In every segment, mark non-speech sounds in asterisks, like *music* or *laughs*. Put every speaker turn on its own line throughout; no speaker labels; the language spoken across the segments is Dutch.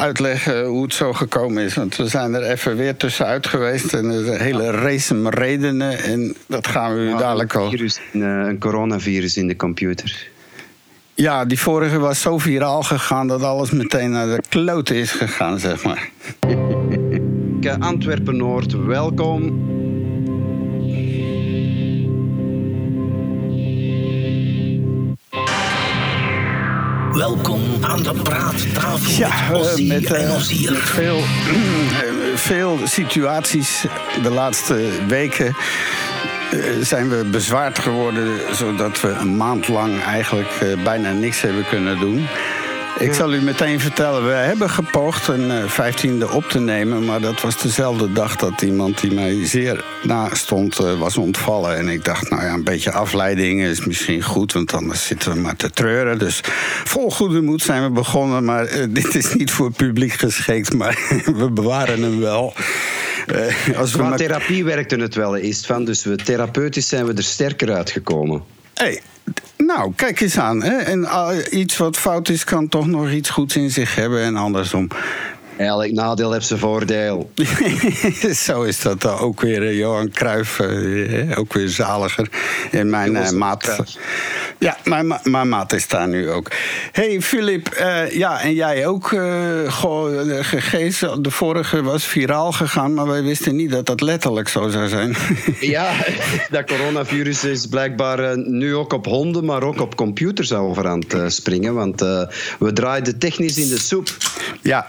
uitleggen hoe het zo gekomen is. Want we zijn er even weer tussenuit geweest. En er is een hele race met redenen. En dat gaan we u dadelijk al.
Een, eh, een coronavirus in de computer.
Ja, die vorige was zo viraal gegaan dat alles meteen naar de klote is gegaan, zeg maar. *laughs*
Antwerpen Noord, welkom.
Welkom aan de praattafel
Ja,
met
eh, met eh,
Ozier.
veel, *clears throat* eh, veel situaties de laatste weken zijn we bezwaard geworden, zodat we een maand lang eigenlijk bijna niks hebben kunnen doen. Ik zal u meteen vertellen, we hebben gepoogd een eh, vijftiende op te nemen, maar dat was dezelfde dag dat iemand die mij zeer nastond eh, was ontvallen. En ik dacht, nou ja, een beetje afleiding is misschien goed, want anders zitten we maar te treuren. Dus vol goede moed zijn we begonnen, maar eh, *laughs* dit is niet voor het publiek geschikt, maar *laughs* we bewaren hem wel. Eh, als we
Qua
maar-
therapie werkte het wel eens van, dus we, therapeutisch zijn we er sterker uitgekomen.
Hey, nou, kijk eens aan. Hè? En ah, iets wat fout is, kan toch nog iets goeds in zich hebben en andersom.
Elk nadeel heeft zijn voordeel. *laughs*
Zo is dat dan ook weer. eh, Johan Cruijff, eh, ook weer zaliger. En mijn eh, maat. Ja, mijn, ma- mijn maat is daar nu ook. hey, Filip, eh, ja, en jij ook. eh goh, de vorige was viraal gegaan, maar wij wisten niet dat dat letterlijk zo zou zijn. *laughs*
Ja, dat coronavirus is blijkbaar eh, nu ook op honden, maar ook op computers over aan het eh, springen. Want eh, we draaiden technisch in de soep.
Ja,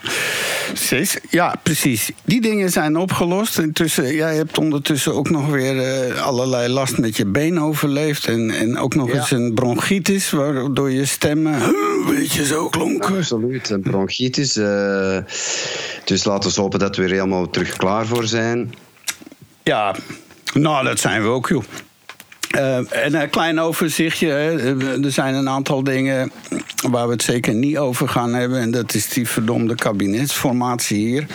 precies. Ja, precies. Die dingen zijn opgelost. Intussen, jij hebt ondertussen ook nog weer eh, allerlei last met je been overleefd. En, en ook nog
Ja.
eens een bronchitis, waardoor je stem een beetje zo klonk.
Absoluut, een bronchitis. eh, dus laten we hopen dat we er helemaal terug klaar voor zijn.
Ja, nou, dat zijn we ook, joh. Eh, en een klein overzichtje. Hè. Er zijn een aantal dingen waar we het zeker niet over gaan hebben. En dat is die verdomde kabinetsformatie hier.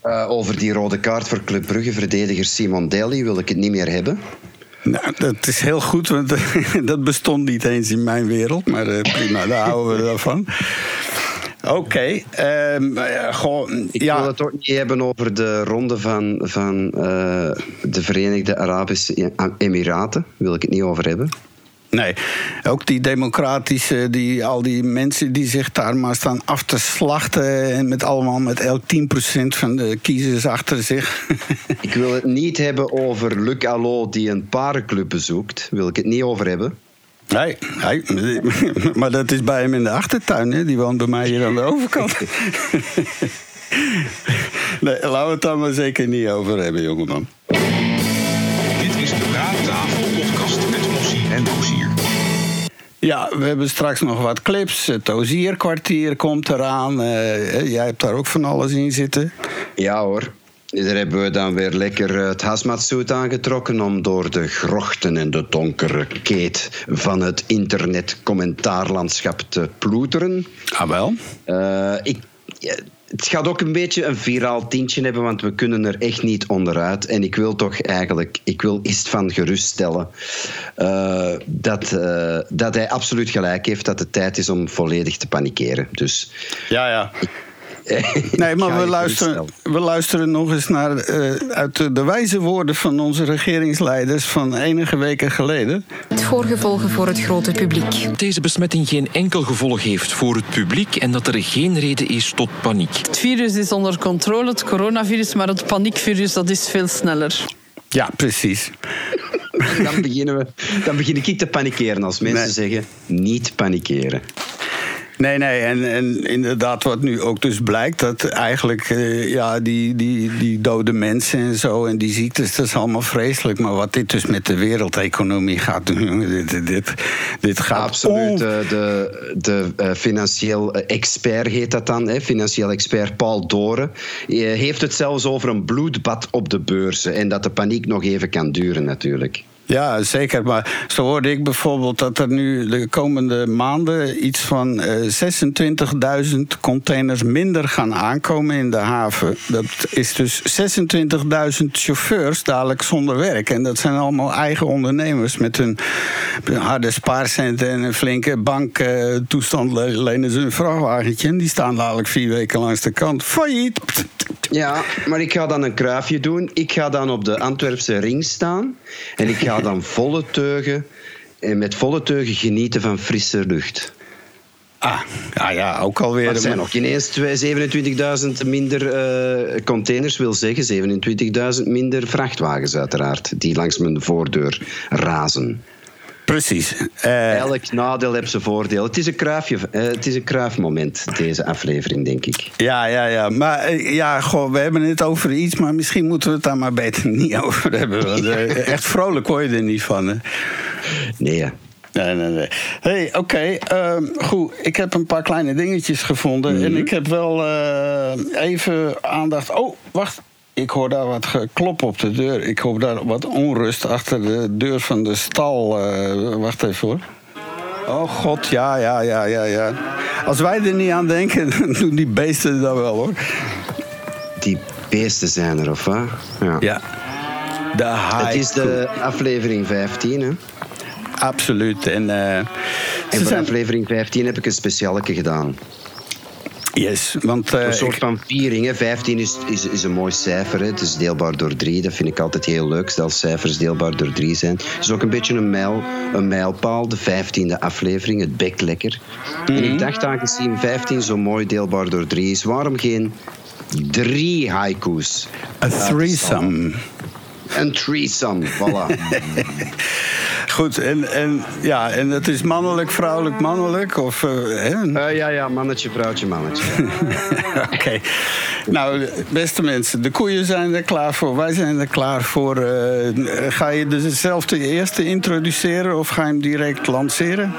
Eh, over die rode kaart voor Club Brugge, verdediger Simon Daly, wil ik het niet meer hebben.
Nou, dat is heel goed, want *laughs* dat bestond niet eens in mijn wereld. Maar eh, prima, daar houden we van. Oké, ehm, eh, goh,
Ik wil het ook niet hebben over de ronde van, van eh, de Verenigde Arabische Emiraten. Wil ik het niet over hebben.
nee. Ook die democratische, die, al die mensen die zich daar maar staan af te slachten... en met allemaal met elk 10% van de kiezers achter zich. *laughs*
Ik wil het niet hebben over Luc Allo die een parenclub bezoekt. Wil ik het niet over hebben.
Nee, nee, *laughs* maar dat is bij hem in de achtertuin. Hè? Die woont bij mij hier aan de overkant. *laughs* Nee, laten we het daar maar zeker niet over hebben, jongeman.
Dit is de Praattafel podcast met Ossie en Ozier.
Ja, we hebben straks nog wat clips. Het Ozierkwartier komt eraan. Eh, jij hebt daar ook van alles in zitten.
Ja hoor. Daar hebben we dan weer lekker eh, het hazmatsuit aangetrokken om door de grochten en de donkere keet van het internet-commentaarlandschap te ploeteren.
Ah, wel?
Eh, ik, het gaat ook een beetje een viraal tintje hebben, want we kunnen er echt niet onderuit. En ik wil toch eigenlijk, ik wil eens van geruststellen eh, dat, dat hij absoluut gelijk heeft dat het tijd is om volledig te panikeren. Dus
Ja, ja.
ik *laughs*
Nee, maar we luisteren, we luisteren nog eens naar eh, uit de, de wijze woorden van onze regeringsleiders van enige weken geleden.
Het voorgevolgen voor het grote publiek.
dat deze besmetting geen enkel gevolg heeft voor het publiek en dat er geen reden is tot paniek.
Het virus is onder controle, het coronavirus, maar het paniekvirus dat is veel sneller.
Ja, precies.
Dan, beginnen we, dan begin ik te panikeren als mensen
Nee.
zeggen niet panikeren.
Nee, nee, en, en inderdaad, wat nu ook dus blijkt, dat eigenlijk eh, ja, die, die, die dode mensen en zo en die ziektes, dat is allemaal vreselijk. Maar wat dit dus met de wereldeconomie gaat doen, *laughs* jongen, dit, dit, dit, gaat
Absoluut.
on-
De, de, de eh, financieel expert heet dat dan. Hè? Financieel expert Paul Doren. eh, heeft het zelfs over een bloedbad op de beurzen. En dat de paniek nog even kan duren, natuurlijk.
Ja, zeker. Maar zo hoorde ik bijvoorbeeld dat er nu de komende maanden iets van eh 26.000 containers minder gaan aankomen in de haven. Dat is dus 26.000 chauffeurs dadelijk zonder werk. En dat zijn allemaal eigen ondernemers met hun harde spaarcenten en een flinke banktoestand lenen ze een vrachtwagentje. En die staan dadelijk vier weken langs de kant. Failliet.
Ja, maar ik ga dan een kruifje doen. Ik ga dan op de Antwerpse ring staan. En ik ga dan volle teugen, en met volle teugen genieten van frisse lucht.
Ah, ja, ja, ook alweer.
Dat zijn nog ineens twee- 27.000 minder eh, containers, wil zeggen 27.000 minder vrachtwagens uiteraard, die langs mijn voordeur razen.
Precies. Eh,
Elk nadeel heeft zijn voordeel. Het is een kruifje, eh, het is een kruifmoment, deze aflevering, denk ik.
Ja, ja, ja. Maar eh, ja, goh, we hebben het over iets, maar misschien moeten we het daar maar beter *laughs* niet over hebben. Want, echt vrolijk word je er niet van. Hè?
Nee, ja.
Nee, nee, nee. hey, oké. ehm, goed, ik heb een paar kleine dingetjes gevonden. En ik heb wel even aandacht. Oh, wacht. Ik hoor daar wat geklop op de deur. Ik hoor daar wat onrust achter de deur van de stal. eh, wacht even hoor. Oh god, ja, ja, ja, ja, ja. Als wij er niet aan denken, *laughs* dan doen die beesten dat wel hoor.
Die beesten zijn er, of wat? Ja.
Ja. De
Het is de aflevering 15, hè?
Absoluut. En, eh,
En voor
zijn...
aflevering 15 heb ik een specialeke gedaan.
Yes, want... eh,
Een soort
ik-
van viering. Hè. 15 is, is, is een mooi cijfer. Hè. Het is deelbaar door 3. Dat vind ik altijd heel leuk, als cijfers deelbaar door 3 zijn. Het is ook een beetje een, mijl, een mijlpaal, de 15e aflevering. Het bekt lekker. En
Mhm.
ik dacht, aangezien 15 zo mooi deelbaar door 3 is, waarom geen drie haikus?
A threesome.
Een threesome, voilà. *laughs*
Goed, en, en, ja, en het is mannelijk, vrouwelijk, mannelijk? Of, eh?
Eh, ja, ja, mannetje, vrouwtje, mannetje. *laughs*
Oké. Nou, beste mensen, de koeien zijn er klaar voor. Wij zijn er klaar voor. Eh, ga je dus zelf de eerste introduceren of ga je hem direct lanceren?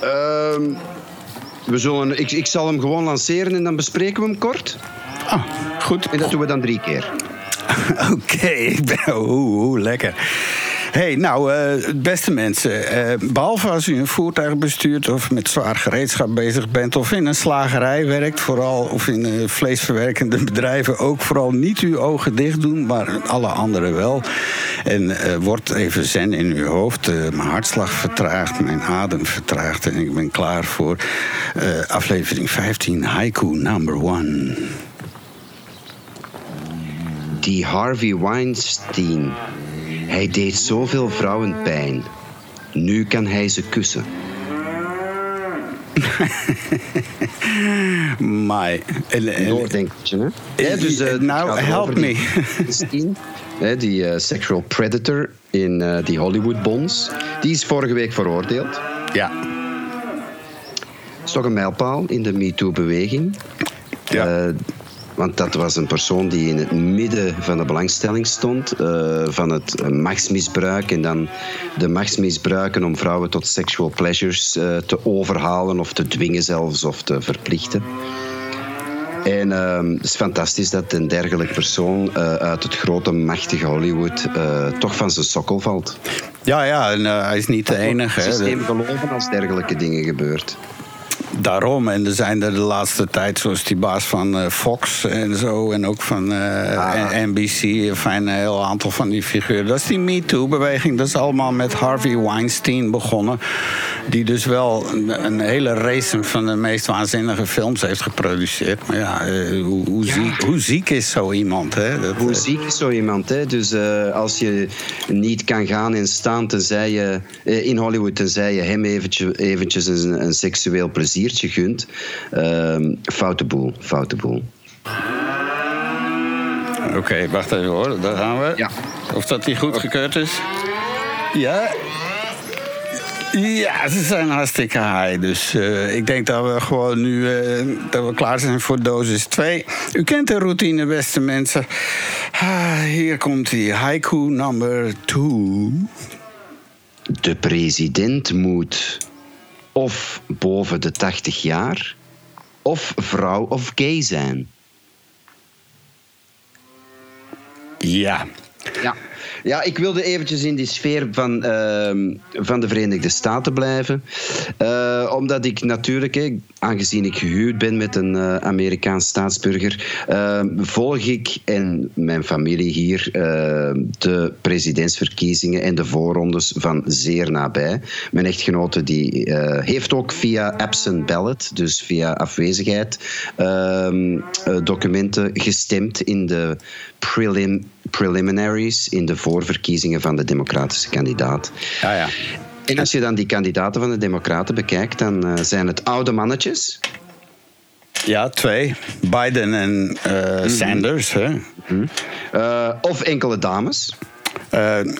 Ehm, we zullen, ik, ik zal hem gewoon lanceren en dan bespreken we hem kort.
Ah, goed.
En dat doen we dan drie keer. *laughs*
Oké, ik ben- oeh, lekker. hey, nou, eh, beste mensen. eh, behalve als u een voertuig bestuurt of met zwaar gereedschap bezig bent... of in een slagerij werkt, vooral, of in eh, vleesverwerkende *laughs* bedrijven... ook vooral niet uw ogen dicht doen, maar alle anderen wel. En wordt even zen in uw hoofd. Mijn hartslag vertraagt, mijn adem vertraagt... en ik ben klaar voor aflevering 15, Haiku number one.
Die Harvey Weinstein. Hij deed zoveel vrouwen pijn. Nu kan hij ze kussen. *laughs*
My. En, en-
Doordenkertje, hè?
Eh,
Ja, dus, eh,
nou, help
die
me.
Die eh, sexual predator in eh, die Hollywood Bonds. Die is vorige week veroordeeld.
ja.
Dat is toch een mijlpaal in de MeToo-beweging.
Ja.
Want dat was een persoon die in het midden van de belangstelling stond. eh, van het machtsmisbruik. En dan de machtsmisbruiken om vrouwen tot sexual pleasures eh, te overhalen. Of te dwingen zelfs. Of te verplichten. En ehm, het is fantastisch dat een dergelijke persoon eh, uit het grote, machtige Hollywood toch van zijn sokkel valt.
Ja, ja, en hij is niet de enige.
Het systeem geloven als dergelijke dingen gebeurt.
Daarom, en er zijn er de laatste tijd, zoals die baas van eh, Fox en zo, en ook van eh,
Ah.
NBC, enfin, een heel aantal van die figuren. Dat is die MeToo-beweging, dat is allemaal met Harvey Weinstein begonnen. Die dus wel een, een hele race van de meest waanzinnige films heeft geproduceerd. Maar ja, eh, hoe, hoe, Ziek, hoe ziek is zo iemand, hè? Dat,
Hoe
eh,
ziek is zo iemand? Hè? Dus eh, als je niet kan gaan en staan tenzij je, eh, in Hollywood, tenzij je hem eventjes, eventjes een, een seksueel pleziertje gunt. ehm foute boel, foute boel.
Oké, wacht even hoor, daar gaan we.
Ja.
Of dat die goedgekeurd is? Ja. Ja, ze zijn hartstikke high. Dus eh, ik denk dat we gewoon nu eh, dat we klaar zijn voor dosis 2. U kent de routine, beste mensen. Ah, hier komt die haiku number 2.
De president moet of boven de 80 jaar, of vrouw of gay zijn.
Ja.
Ja. Ja, ik wilde eventjes in die sfeer van, ehm, van de Verenigde Staten blijven. Eh, omdat ik natuurlijk, aangezien ik gehuwd ben met een eh, Amerikaans staatsburger, ehm, volg ik en mijn familie hier ehm, de presidentsverkiezingen en de voorrondes van zeer nabij. Mijn echtgenote die, eh, heeft ook via absent ballot, dus via afwezigheid, documenten gestemd in de prelim, preliminaries, in de voorverkiezingen van de democratische kandidaat.
Ja, ja.
En als je dan die kandidaten van de Democraten bekijkt, dan eh, zijn het oude mannetjes.
Ja, twee. Biden en eh, Sanders. Hè?
eh, of enkele dames.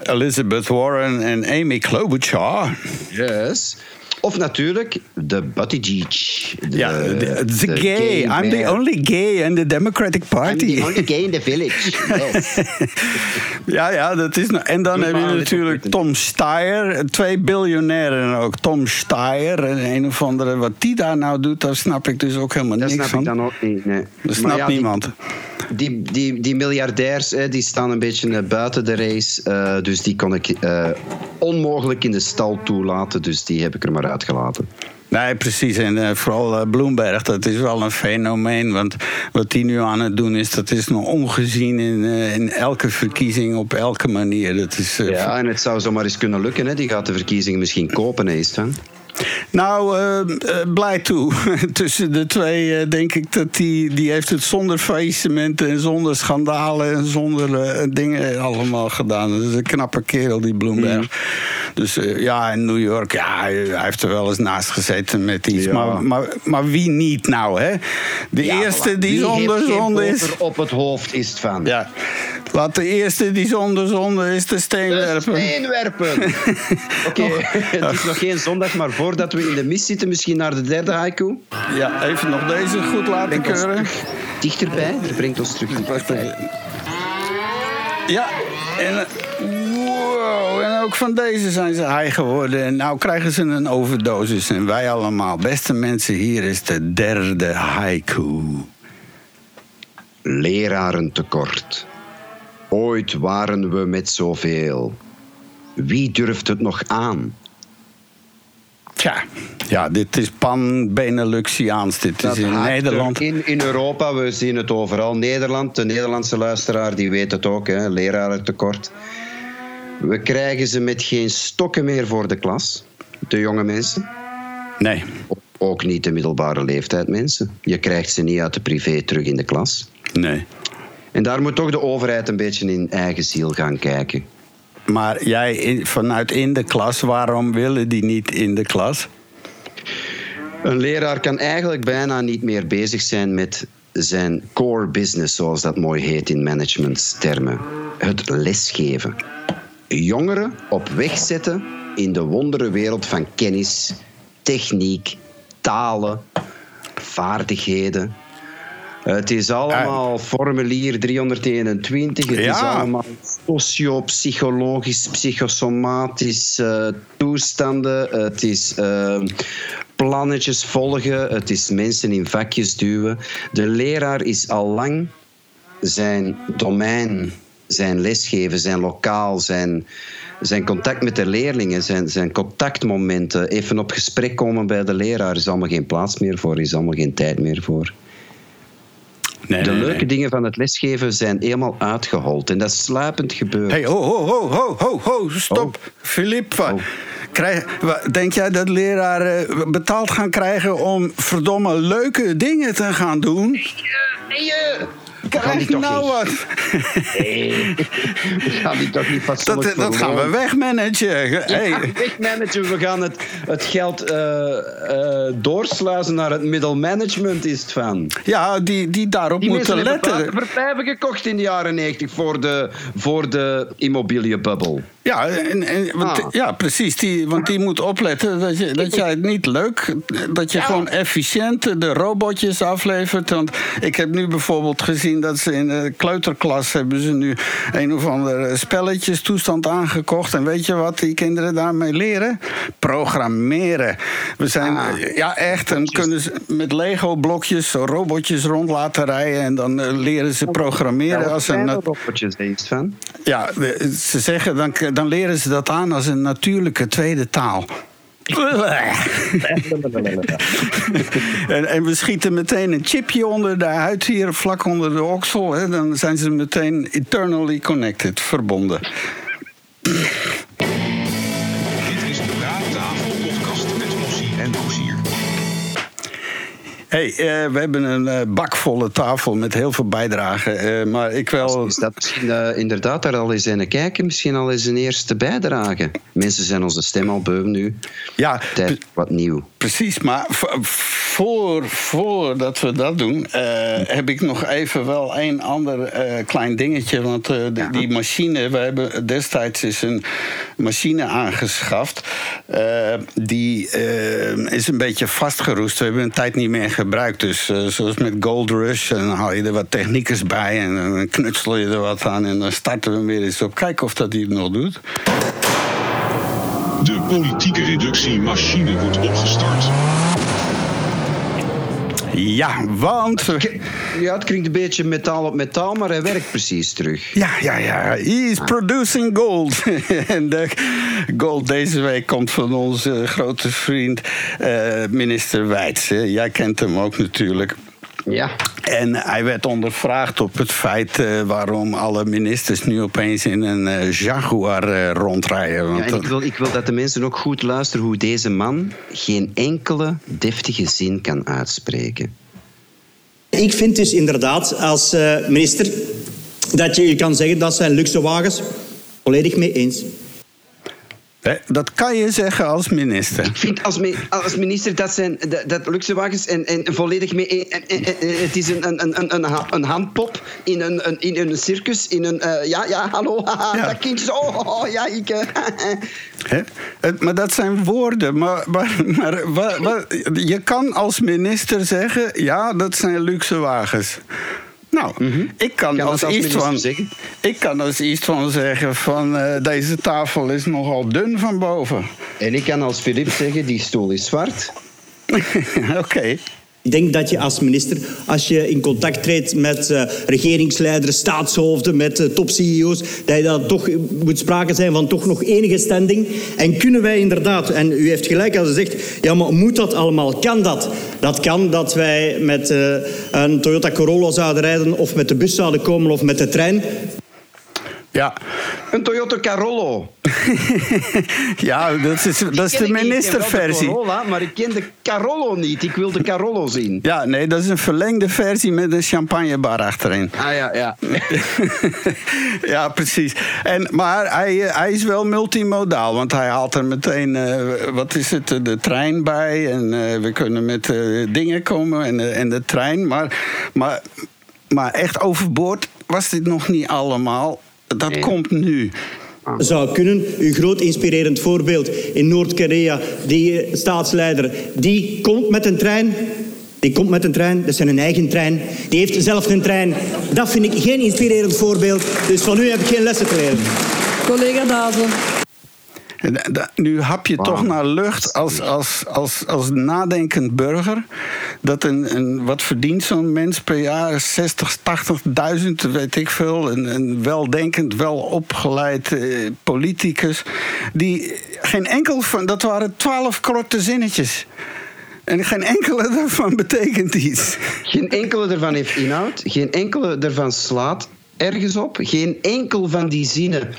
Elizabeth Warren en Amy Klobuchar.
Yes. Of natuurlijk de Buttigieg. De,
Ja, the, gay. I'm the only gay in the Democratic
I'm
Party.
the only gay in the village. Yes. *laughs*
Ja, ja, dat is. nou- En dan heb je natuurlijk Tom Steyer. Twee biljonairen ook. Tom Steyer. En een of andere. Wat die daar nou doet, daar snap ik dus ook helemaal
Dat
niks
snap ik
van.
dan ook niet. Nee.
Dat
Maar
snapt
ja,
niemand.
Die, die, die miljardairs hè, die staan een beetje eh, buiten de race. eh, dus die kon ik eh, onmogelijk in de stal toelaten. Dus die heb ik er maar uitgelaten.
Nee, precies. En vooral eh, Bloomberg, dat is wel een fenomeen. Want wat die nu aan het doen is, dat is nog ongezien in, in elke verkiezing op elke manier. Dat is,
Ja, en het zou zomaar eens kunnen lukken. Hè. Die gaat de verkiezingen misschien kopen, hè, het van.
Nou, eh, eh, blij toe. *laughs* Tussen de twee eh, denk ik dat die, die heeft het zonder faillissementen en zonder schandalen en zonder dingen allemaal gedaan. Dat is een knappe kerel, die Bloomberg. Dus ja, in New York, ja, hij heeft er wel eens naast gezeten met iets.
Ja.
Maar, maar, maar wie niet nou, hè? De eerste die zonder zonde is...
op het hoofd is van.
Ja, laat de eerste die zonder zonde is de steen
De
werpen.
steenwerpen. *laughs* Oké, *laughs* het is nog geen zondag, maar voordat we in de mis zitten, misschien naar de derde haiku.
Ja, even nog deze goed laten keuren.
dichterbij. Dat brengt ons terug dichterbij.
Ja, en, eh, wow, en ook van deze zijn ze high geworden. En nou krijgen ze een overdosis. En wij allemaal, beste mensen, hier is de derde haiku.
Lerarentekort. Ooit waren we met zoveel. Wie durft het nog aan?
Tja, ja, dit is pan-Beneluxiaans. Dit is in Nederland.
er In, in Europa, we zien het overal. Nederland, de Nederlandse luisteraar, die weet het ook. Hè, lerarentekort. We krijgen ze met geen stokken meer voor de klas. De jonge mensen.
Nee,
Ook niet de middelbare leeftijd mensen. Je krijgt ze niet uit de privé terug in de klas.
nee.
En daar moet toch de overheid een beetje in eigen ziel gaan kijken.
Maar jij vanuit in de klas, waarom willen die niet in de klas?
Een leraar kan eigenlijk bijna niet meer bezig zijn met zijn core business, zoals dat mooi heet in managementstermen. Het lesgeven. Jongeren op weg zetten in de wondere wereld van kennis, techniek, talen, vaardigheden. Het is allemaal formulier 321. Het is allemaal sociopsychologisch, psychosomatische toestanden. Het is eh, plannetjes volgen. Het is mensen in vakjes duwen. De leraar is al lang zijn domein, zijn lesgeven, zijn lokaal, zijn, zijn contact met de leerlingen, zijn, zijn contactmomenten, even op gesprek komen bij de leraar, is allemaal geen plaats meer voor, is allemaal geen tijd meer voor.
Nee,
De
nee,
leuke
nee.
dingen van het lesgeven zijn eenmaal uitgehold en dat is sluipend gebeurd.
Hey, ho, ho, ho, ho, ho, ho, stop. Filip,
Oh.
krijg, wa- denk jij dat leraren betaald gaan krijgen om verdomme leuke dingen te gaan doen?
Nee, eh, gaan
Krijg
die
je nou
niet-
wat?
we gaan die toch niet
Dat, dat gaan we wegmanagen. Hey.
Ja, wegmanagen. We gaan het, het geld eh, doorsluizen naar het middelmanagement, is het van.
Ja, die, die daarop
Die
moeten
hebben
letten.
waterverpijpen gekocht in de jaren 90 voor de, voor de.
Ja, en, en, want,
Ah.
ja, precies. Die, want die moet opletten dat, je, dat jij het niet leuk... dat je gewoon efficiënt de robotjes aflevert. Want ik heb nu bijvoorbeeld gezien gezien dat ze in de kleuterklas hebben ze nu een of ander spelletjestoestand aangekocht. En weet je wat die kinderen daarmee leren? Programmeren. We zijn,
Ah.
ja echt, dan kunnen ze met Lego-blokjes zo robotjes rond laten rijden. En dan eh, leren ze programmeren als een...
robotjes iets van.
Ja, ze zeggen, dan, dan leren ze dat aan als een natuurlijke tweede taal. *laughs* en, en we schieten meteen een chipje onder de huid hier, vlak onder de oksel. Hè, dan zijn ze meteen eternally connected, verbonden. Hey, eh, we hebben een eh, bakvolle tafel met heel veel bijdragen. eh, maar ik wel...
Is dat misschien inderdaad daar al eens in kijken? Misschien al eens een eerste bijdrage? Mensen zijn onze stem al beu nu.
Ja,
Tijd wat nieuw.
Precies, maar voor, voordat we dat doen, heb ik nog even wel een ander klein dingetje. Want die- die machine, we hebben destijds is een machine aangeschaft. die is een beetje vastgeroest. We hebben een tijd niet meer gebruikt. Dus eh, zoals met Gold Rush, dan haal je er wat techniekers bij en dan knutsel je er wat aan en dan starten we hem weer eens op. Kijken of dat hij het nog doet.
De politieke reductiemachine wordt opgestart.
Ja, want.
Ja, het klinkt een beetje metaal op metaal, maar hij werkt precies terug.
Ja, ja, ja. He is producing gold. *laughs* en de gold deze week komt van onze grote vriend eh, minister Wijts. hè. Jij kent hem ook natuurlijk.
Ja.
En hij werd ondervraagd op het feit eh, waarom alle ministers nu opeens in een eh, Jaguar eh, rondrijden. Want
Ja, en ik, wil, ik wil dat de mensen ook goed luisteren hoe deze man geen enkele deftige zin kan uitspreken.
Ik vind dus inderdaad als eh, minister dat je, je kan zeggen dat zijn luxe wagens. Volledig mee eens.
Dat kan je zeggen als minister.
Ik vind als, me- als minister dat zijn dat, dat luxe wagens en, en volledig mee. En, het is een, een, een, een, ha- een handpop in een, een, in een circus. In een, eh, ja, ja, hallo, haha, *laughs*
Ja.
dat kindje. Oh, oh, oh, ja, ik. eh? *laughs*
Het- Maar dat zijn woorden. Maar, maar, maar je kan als minister zeggen: ja, dat zijn luxe wagens. Nou, ik kan,
Kan
als
als
iets
minister
van.
zeggen?
Ik kan als iets van zeggen: van eh, deze tafel is nogal dun van boven.
en ik kan als Filip zeggen: die stoel is zwart. *laughs*
Oké.
Ik denk dat je als minister, als je in contact treedt met eh, regeringsleiders, staatshoofden, met eh, top-CEO's, dat je dat toch moet sprake zijn van toch nog enige standing. En kunnen wij inderdaad, en u heeft gelijk als u zegt, ja, maar moet dat allemaal? Kan dat? Dat kan dat wij met eh, een Toyota Corolla zouden rijden, of met de bus zouden komen, of met de trein.
Ja.
Een Toyota Carollo. *laughs*
ja, dat is, dat is de
ik. Ik
ministerversie.
Corolla, maar ik ken de Carollo niet. Ik wil de Carollo zien.
Ja, nee, dat is een verlengde versie met een champagnebar achterin.
Ah ja, ja. *laughs*
ja, precies. En, maar hij, eh, hij is wel multimodaal, want hij haalt er meteen, eh, wat is het, de trein bij. En eh, we kunnen met eh, dingen komen en, eh, en de trein. Maar, maar, maar echt overboord was dit nog niet allemaal. Dat
Nee.
komt nu.
zou kunnen. Uw groot inspirerend voorbeeld in Noord-Korea, die eh, staatsleider, die komt met een trein. Die komt met een trein, dat is zijn eigen trein. Die heeft zelf een trein. Dat vind ik geen inspirerend voorbeeld. Dus van u heb ik geen lessen te leren.
Collega Dazen.
Nu hap je toch naar lucht als, als, als, als nadenkend burger. Dat een, een, wat verdient zo'n mens per jaar? 60, 80.000, weet ik veel. Een, een weldenkend, welopgeleid eh, politicus. Die geen enkel van. Dat waren twaalf korte zinnetjes. En geen enkele daarvan betekent iets.
Geen enkele ervan heeft inhoud. Geen enkele ervan slaat ergens op. Geen enkel van die zinnen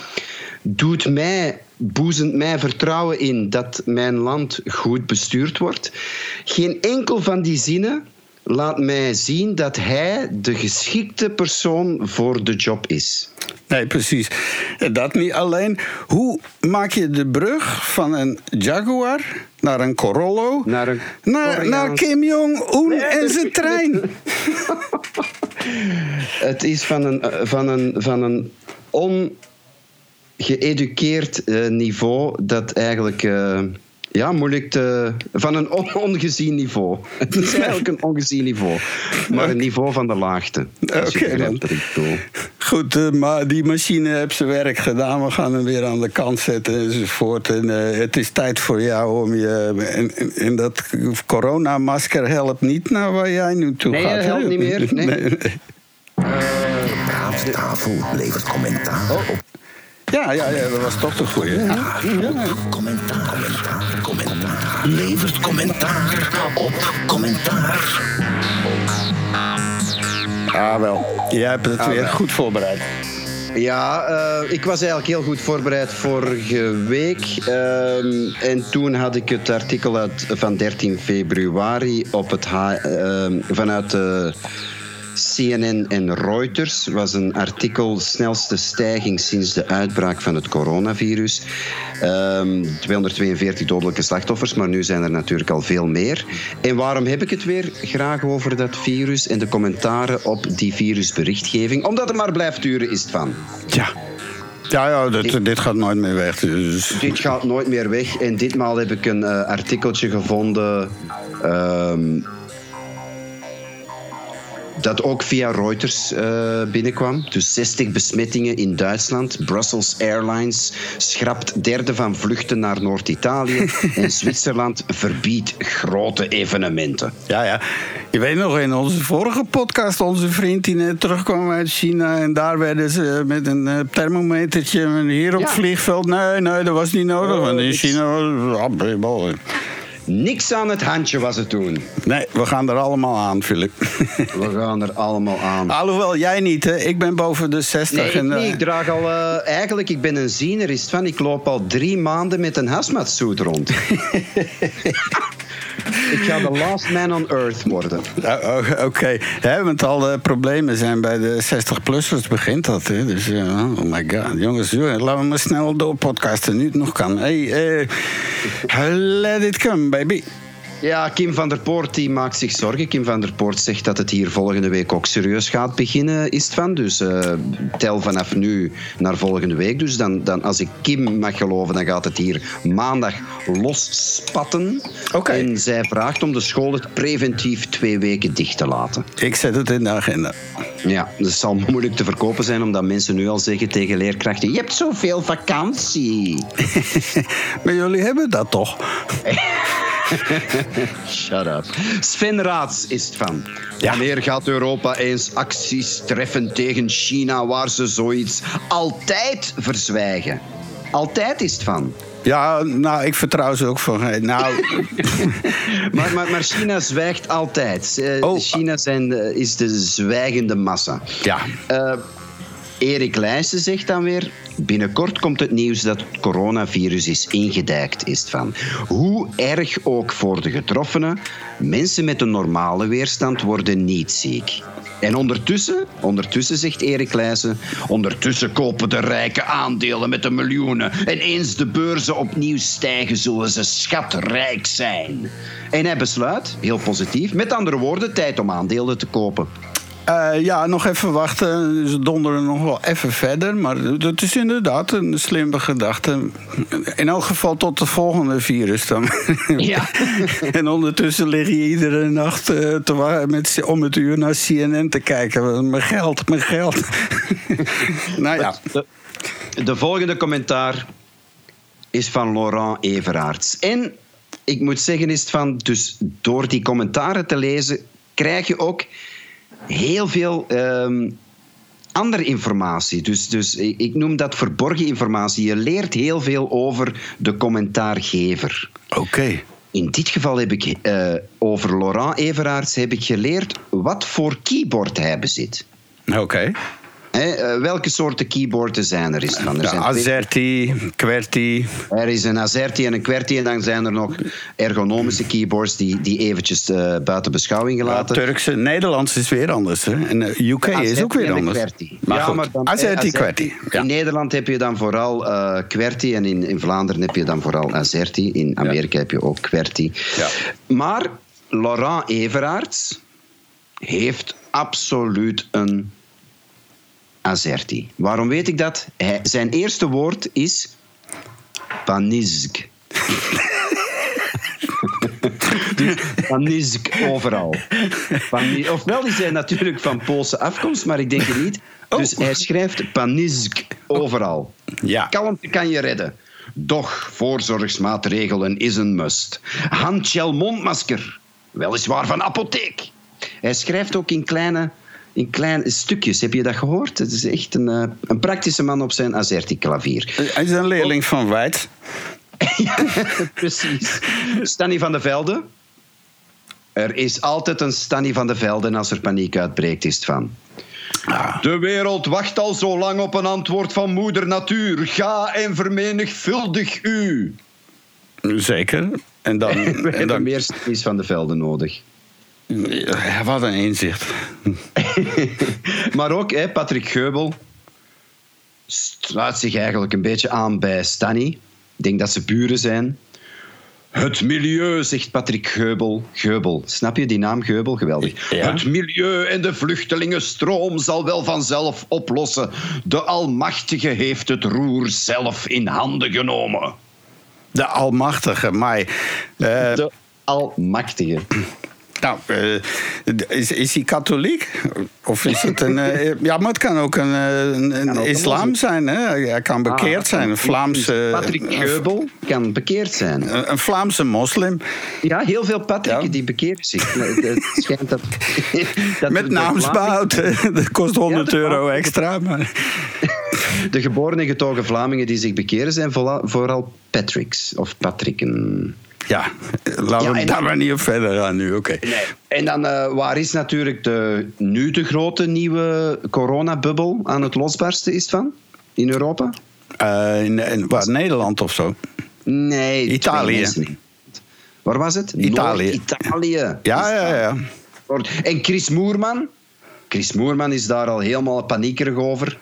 doet mij, boezemt mij vertrouwen in dat mijn land goed bestuurd wordt. Geen enkel van die zinnen laat mij zien dat hij de geschikte persoon voor de job is.
Nee, precies. En Dat niet alleen. Hoe maak je de brug van een Jaguar naar een Corollo?
Naar een
naar, naar Kim Jong-un en zijn trein. *laughs*
Het is van een, eh, van een, van een ongeëduceerd eh, niveau dat eigenlijk eh, Ja, moeilijk te... Van een on- *laughs* ongezien niveau. Het is eigenlijk een ongezien niveau. Maar een niveau van de laagte. Als je
Oké,
ik bedoel.
Goed, eh, maar die machine heeft zijn werk gedaan. We gaan hem weer aan de kant zetten enzovoort. En eh, het is tijd voor jou om je... En, en- en dat coronamasker helpt niet naar waar jij nu toe
Nee,
gaat.
dat
hè?
helpt niet meer. Nee.
Praattafel levert commentaar op
Ja, ja, ja, dat was toch de goeie. Ja.
commentaar. Commentaar, commentaar. Levert commentaar op commentaar.
Ah, wel. Jij hebt het
Ah,
weer
wel.
goed voorbereid.
Ja, eh, ik was eigenlijk heel goed voorbereid vorige week. Ehm, en toen had ik het artikel uit, van 13 februari op het H- ehm, vanuit de CNN en Reuters. was een artikel snelste stijging sinds de uitbraak van het coronavirus. Ehm 242 dodelijke slachtoffers, maar nu zijn er natuurlijk al veel meer. En waarom heb ik het weer graag over dat virus en de commentaren op die virusberichtgeving? Omdat het maar blijft duren, is het van.
Ja. Ja, ja dit, dit gaat nooit meer weg. Dus.
Dit gaat nooit meer weg. En ditmaal heb ik een eh, artikeltje gevonden. ehm, dat ook via Reuters eh, binnenkwam. Dus 60 besmettingen in Duitsland. Brussels Airlines schrapt derde van vluchten naar Noord-Italië. *laughs* en Zwitserland verbiedt grote evenementen.
Ja, ja. Je weet nog, in onze vorige podcast, onze vriend die net terugkwam uit China. En daar werden ze met een eh, thermometertje hier op
Ja.
het vliegveld. Nee, nee, dat was niet nodig.
Oh,
want in. China was ja, briebel.
Niks aan het handje was het toen.
Nee, we gaan er allemaal aan, Philip.
We gaan er allemaal aan. *laughs*
Alhoewel, jij niet, hè? Ik ben boven de 60.
Nee, ik
en, eh,
niet. Ik draag al... eh, eigenlijk, ik ben een ziener, is het van. Ik loop al drie maanden met een hazmatsuit rond. *laughs* ik ga de last man on earth worden.
Oké, want al de problemen zijn bij de 60-plussers begint dat. Hè? Dus, eh, oh my god, jongens, laten we maar snel door podcasten nu het nog kan. Hey, eh, let it come, baby.
Ja, Kim van der Poort die maakt zich zorgen. Kim van der Poort zegt dat het hier volgende week ook serieus gaat beginnen, is het van. Dus eh, tel vanaf nu naar volgende week. Dus dan, dan, als ik Kim mag geloven, dan gaat het hier maandag losspatten.
Oké.
En zij vraagt om de scholen preventief twee weken dicht te laten.
Ik zet het in de agenda.
Ja, dus het zal moeilijk te verkopen zijn, omdat mensen nu al zeggen tegen leerkrachten: Je hebt zoveel vakantie. *laughs*
maar jullie hebben dat toch? *laughs* *laughs*
Shut up. Sven Raats is het van.
Ja.
Wanneer gaat Europa eens acties treffen tegen China waar ze zoiets altijd verzwijgen? Altijd is het van.
Ja, nou, ik vertrouw ze ook van. Nou, *laughs*
Maar, maar, maar China zwijgt altijd. Eh,
Oh.
China zijn, is de zwijgende massa.
ja.
Eh, Erik Leijsen zegt dan weer... Binnenkort komt het nieuws dat het coronavirus is ingedijkt, is van. Hoe erg ook voor de getroffenen, mensen met een normale weerstand worden niet ziek. En ondertussen, ondertussen zegt Erik Leijsen, ondertussen kopen de rijken aandelen met de miljoenen. En eens de beurzen opnieuw stijgen, zullen ze schatrijk zijn. En hij besluit, heel positief, met andere woorden, tijd om aandelen te kopen.
Eh, ja, nog even wachten. Ze donderen nog wel even verder. Maar dat is inderdaad een slimme gedachte. In elk geval tot de volgende virus dan.
Ja. *laughs*
en ondertussen lig je iedere nacht eh, te met, om het uur naar CNN te kijken. Mijn geld, mijn geld. *laughs* nou ja.
De, de volgende commentaar is van Laurent Everaerts. En ik moet zeggen, is het van, dus door die commentaren te lezen, krijg je ook heel veel ehm, andere informatie. Dus, dus ik noem dat verborgen informatie. Je leert heel veel over de commentaargever.
Oké.
In dit geval heb ik eh, over Laurent Everaerts heb ik geleerd wat voor keyboard hij bezit.
Oké.
Hè, eh, welke soorten keyboarden zijn er? Is? Er,
Ja,
zijn
Azerty, Qwerty.
er is een Azerty en een Qwerty en dan zijn er nog ergonomische keyboards die, die eventjes eh, buiten beschouwing
Ja,
gelaten.
Turkse, Nederlands is weer anders. Hè? En eh, UK is ook weer anders.
Qwerty.
Maar
Ja, dan-
Azerty. Qwerty. Ja.
In Nederland heb je dan vooral eh Qwerty en in, in Vlaanderen heb je dan vooral Azerty. In Amerika heb je ook Qwerty.
Ja.
Maar Laurent Everaerts heeft absoluut een Azerty. Waarom weet ik dat? Hij, zijn eerste woord is Panizg. *laughs* Dus overal. Ofwel is hij natuurlijk van Poolse afkomst, maar ik denk het niet. Dus hij schrijft Panisk overal.
Ja.
Kalmte kan je redden. Doch voorzorgsmaatregelen is een must. Handgel mondmasker. Weliswaar van apotheek. Hij schrijft ook in kleine, in kleine stukjes. Heb je dat gehoord? Het is echt een, eh, een praktische man op zijn Azerty-klavier.
Hij is een leerling van Wijt. *laughs*
Precies. Stanny van de Velde. Er is altijd een Stanny van de Velde en als er paniek uitbreekt, is het van. De wereld wacht al zo lang op een antwoord van moeder natuur. Ga en vermenigvuldig u.
Zeker. En dan... *laughs*
We
en
hebben
dan
meer Stanny's van de Velde nodig.
Ja, wat een inzicht. *laughs*
Maar ook hè, Patrick Geubel sluit zich eigenlijk een beetje aan bij Stanny. Ik denk dat ze buren zijn. Het milieu, zegt Patrick Geubel. Geubel, snap je die naam Geubel? Geweldig.
Ja.
Het milieu en de vluchtelingenstroom zal wel vanzelf oplossen. De Almachtige heeft het roer zelf in handen genomen.
De Almachtige, maar... eh,
De Almachtige.
Nou, eh, is, is hij katholiek? Of is het een... eh, ja, maar het kan ook een, eh, een, een
ook een
islam zijn, hè? Hij kan bekeerd
Ah,
zijn. Een Vlaamse...
Patrick Geubel kan bekeerd zijn.
Een, Vlaamse moslim.
Ja, heel veel Patricken
Ja.
die bekeren zich. Het schijnt dat, *laughs* dat
Met naamsbehoud. Dat kost 100
Ja, dat
euro extra. Maar... *laughs*
De geboren en getogen Vlamingen die zich bekeren zijn vooral, vooral Patricks of Patricken.
Ja, laten
Ja,
we daar maar niet op verder gaan nu. Oké.
En dan, eh, waar is natuurlijk de, nu de grote nieuwe coronabubbel aan het losbarsten is van? In Europa?
Eh, in, in waar, Nederland of zo?
Nee.
Italië.
Waar was het?
Italië.
Noord-Italië.
Ja, ja, ja.
En Chris Moerman? Chris Moerman is daar al helemaal paniekerig over.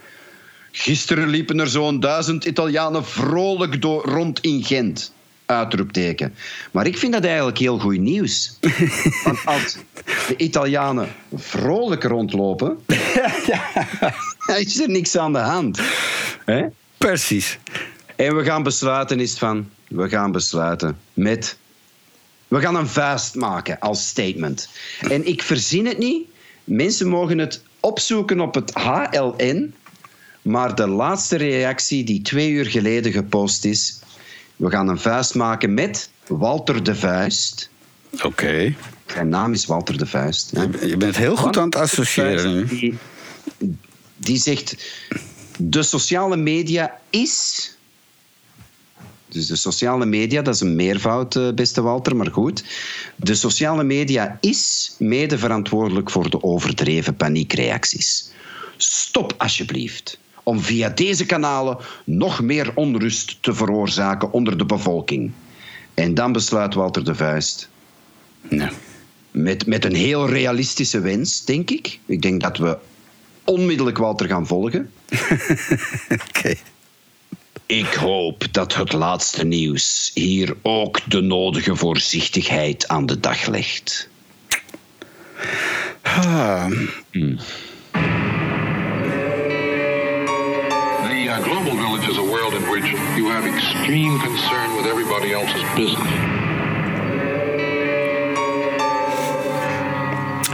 Gisteren liepen er zo'n duizend Italianen vrolijk door, rond in Gent. Uitroepteken. Maar ik vind dat eigenlijk heel goed nieuws. *laughs* Want als de Italianen vrolijk rondlopen, *laughs* dan *laughs* is er niks aan de hand. Hè?
Precies.
En we gaan besluiten is van... We gaan besluiten met... We gaan een vuist maken als statement. En ik verzin het niet. Mensen mogen het opzoeken op het HLN. Maar de laatste reactie die twee uur geleden gepost is... We gaan een vuist maken met Walter de Vuist.
Oké.
Zijn naam is Walter de Vuist. hè.
Je bent heel goed aan het associëren.
Die, die zegt: de sociale media is. Dus de sociale media, dat is een meervoud, eh, beste Walter, maar goed. De sociale media is mede verantwoordelijk voor de overdreven paniekreacties. Stop alsjeblieft om via deze kanalen nog meer onrust te veroorzaken onder de bevolking. En dan besluit Walter de Vuist met, met een heel realistische wens, denk ik. Ik denk dat we onmiddellijk Walter gaan volgen. *laughs*
Oké.
Ik hoop dat het laatste nieuws hier ook de nodige voorzichtigheid aan de dag legt.
Ah,
The is a world in which you have extreme concern with everybody else's business.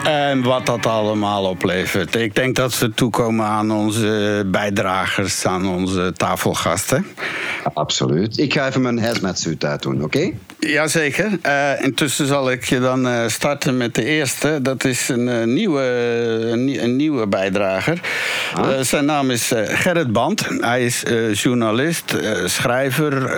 En wat dat allemaal oplevert. Ik denk dat we toekomen aan onze bijdragers, aan onze tafelgasten.
Absoluut. Ik ga even mijn hazmat suit uitdoen, oké?
Jazeker. Eh intussen zal ik je dan eh, starten met de eerste. Dat is een, eh, nieuwe, een, nie- een nieuwe bijdrager. Eh, zijn naam is Gerrit Band. Hij is journalist, schrijver.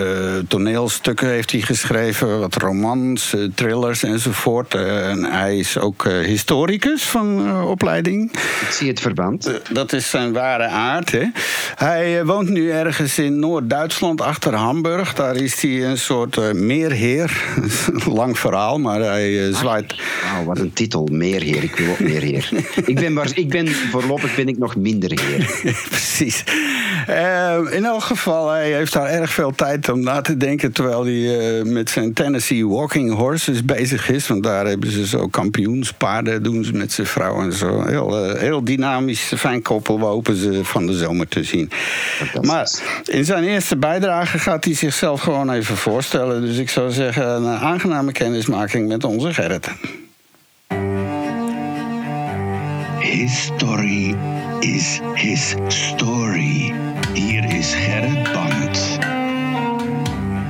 toneelstukken heeft hij geschreven. Wat romans, thrillers enzovoort. En hij is ook eh, historicus van eh, opleiding.
Ik zie het verband.
Eh, Dat is zijn ware aard. Hè? Hij eh, woont nu ergens in Noord-Duitsland, achter Hamburg. Daar is hij een soort meerheer. *laughs* Lang verhaal, maar hij zwaait.
Wauw, wat een titel. Meerheer. Ik wil ook meerheer. *laughs* ik, ben ik ben, voorlopig ben ik nog minder heer. *laughs*
Precies. Eh, in elk geval, hij heeft daar erg veel tijd om na te denken... terwijl hij eh, met zijn Tennessee Walking Horses bezig is. Want daar hebben ze zo kampioenspaarden, doen ze met zijn vrouw en zo. Heel, eh, heel dynamisch, fijn koppel, we hopen ze van de zomer te zien. Maar in zijn eerste bijdrage gaat hij zichzelf gewoon even voorstellen. Dus ik zou zeggen, een aangename kennismaking met onze Gerrit.
His story is his story. Is Band.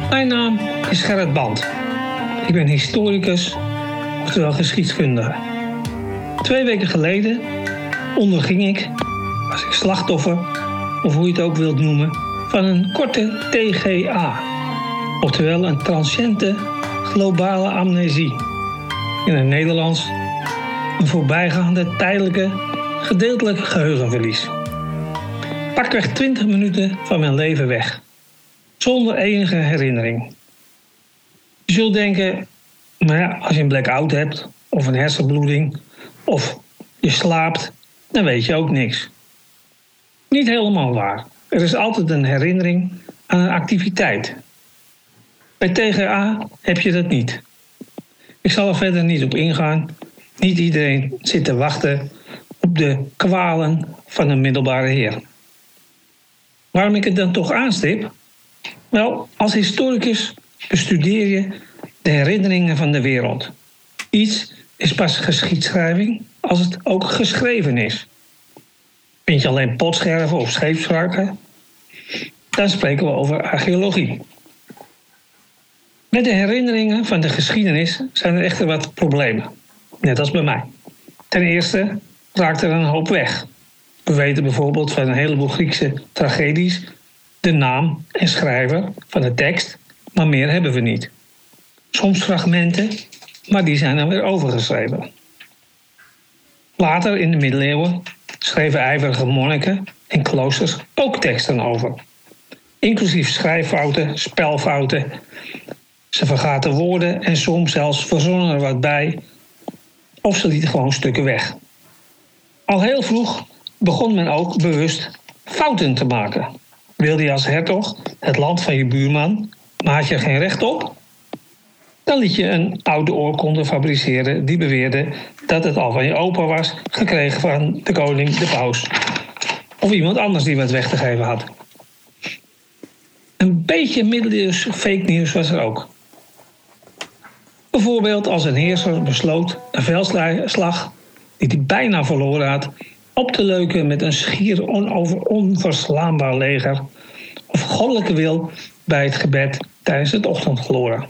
Mijn naam is Gerrit Band. Ik ben historicus, oftewel geschiedkundige. Twee weken geleden onderging ik, was ik slachtoffer, of hoe je het ook wilt noemen, van een korte TGA. Oftewel een transiënte globale amnesie. In het Nederlands een voorbijgaande tijdelijke gedeeltelijk geheugenverlies. Pakweg 20 minuten van mijn leven weg. Zonder enige herinnering. Je zult denken, maar ja, als je een blackout hebt, of een hersenbloeding, of je slaapt, dan weet je ook niks. Niet helemaal waar. Er is altijd een herinnering aan een activiteit. Bij TGA heb je dat niet. Ik zal er verder niet op ingaan. Niet iedereen zit te wachten op de kwalen van een middelbare heer. Waarom ik het dan toch aanstip? Wel, als historicus bestudeer je de herinneringen van de wereld. Iets is pas geschiedschrijving als het ook geschreven is. Vind je alleen potscherven of scheepswrakken? Dan spreken we over archeologie. Met de herinneringen van de geschiedenis zijn er echter wat problemen. Net als bij mij. Ten eerste raakt er een hoop weg. We weten bijvoorbeeld van een heleboel Griekse tragedies de naam en schrijver van de tekst, maar meer hebben we niet. Soms fragmenten, maar die zijn dan weer overgeschreven. Later in de middeleeuwen schreven ijverige monniken in kloosters ook teksten over. Inclusief schrijffouten, spelfouten. Ze vergaten woorden en soms zelfs verzonnen er wat bij. Of ze lieten gewoon stukken weg. Al heel vroeg begon men ook bewust fouten te maken. Wilde je als hertog het land van je buurman, maar had je geen recht op? Dan liet je een oude oorkonde fabriceren die beweerde dat het al van je opa was, gekregen van de koning, de paus. Of iemand anders die wat weg te geven had. Een beetje middeleeuws fake nieuws was er ook. Bijvoorbeeld als een heerser besloot een veldslag die hij bijna verloren had, op te leuken met een schier onover, onverslaanbaar leger, of goddelijke wil bij het gebed tijdens het ochtendgloren.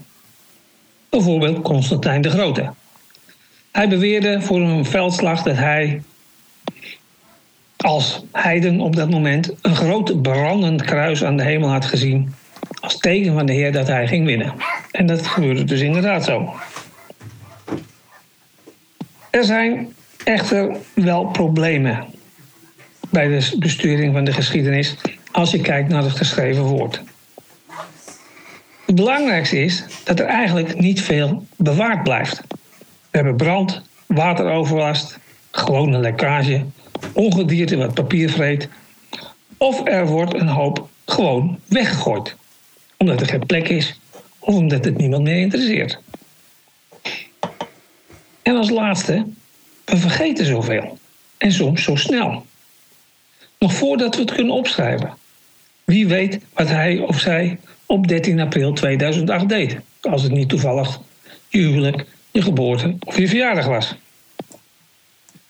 Bijvoorbeeld Constantijn de Grote. Hij beweerde voor een veldslag dat hij als heiden op dat moment een groot brandend kruis aan de hemel had gezien als teken van de Heer dat hij ging winnen. En dat gebeurde dus inderdaad zo. Er zijn echter wel problemen bij de besturing van de geschiedenis als je kijkt naar het geschreven woord. Het belangrijkste is dat er eigenlijk niet veel bewaard blijft. We hebben brand, wateroverlast, gewone lekkage, ongedierte wat papier vreet. Of er wordt een hoop gewoon weggegooid. Omdat er geen plek is of omdat het niemand meer interesseert. En als laatste, we vergeten zoveel. En soms zo snel. Nog voordat we het kunnen opschrijven. Wie weet wat hij of zij op 13 april 2008 deed. Als het niet toevallig je huwelijk, je geboorte of je verjaardag was.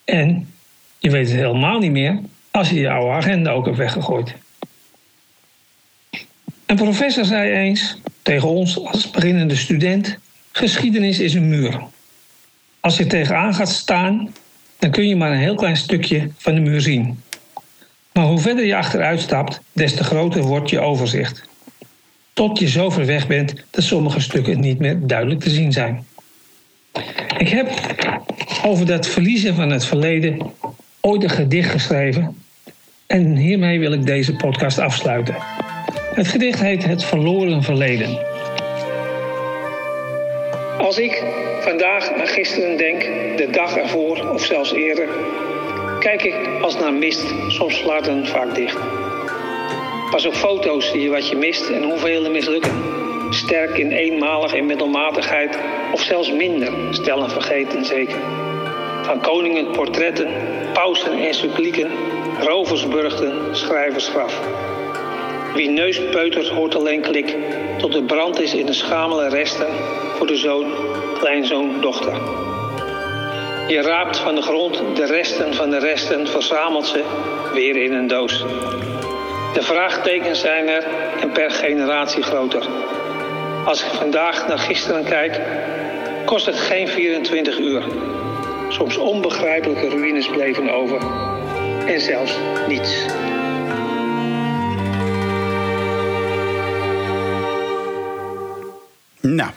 En je weet het helemaal niet meer als je je oude agenda ook hebt weggegooid. Een professor zei eens tegen ons als beginnende student: geschiedenis is een muur. Als je tegenaan gaat staan, dan kun je maar een heel klein stukje van de muur zien. Maar hoe verder je achteruit stapt, des te groter wordt je overzicht. Tot je zo ver weg bent dat sommige stukken niet meer duidelijk te zien zijn. Ik heb over dat verliezen van het verleden ooit een gedicht geschreven. En hiermee wil ik deze podcast afsluiten. Het gedicht heet Het verloren verleden. Als ik vandaag naar gisteren denk, de dag ervoor of zelfs eerder, kijk ik als naar mist, soms sluiten vaak dicht. Pas op foto's zie je wat je mist en hoeveel er mislukken. Sterk in eenmalig en middelmatigheid of zelfs minder, stel en vergeten zeker. Van koningen portretten, pausen encyclieken, roversburchten, schrijversgraf. Wie neus peutert hoort alleen klik, tot de brand is in de schamele resten voor de zoon, kleinzoon, dochter. Je raapt van de grond de resten van de resten, verzamelt ze weer in een doos. De vraagtekens zijn er en per generatie groter. Als ik vandaag naar gisteren kijk, kost het geen 24 uur. Soms onbegrijpelijke ruïnes bleven over. En zelfs niets.
Nou.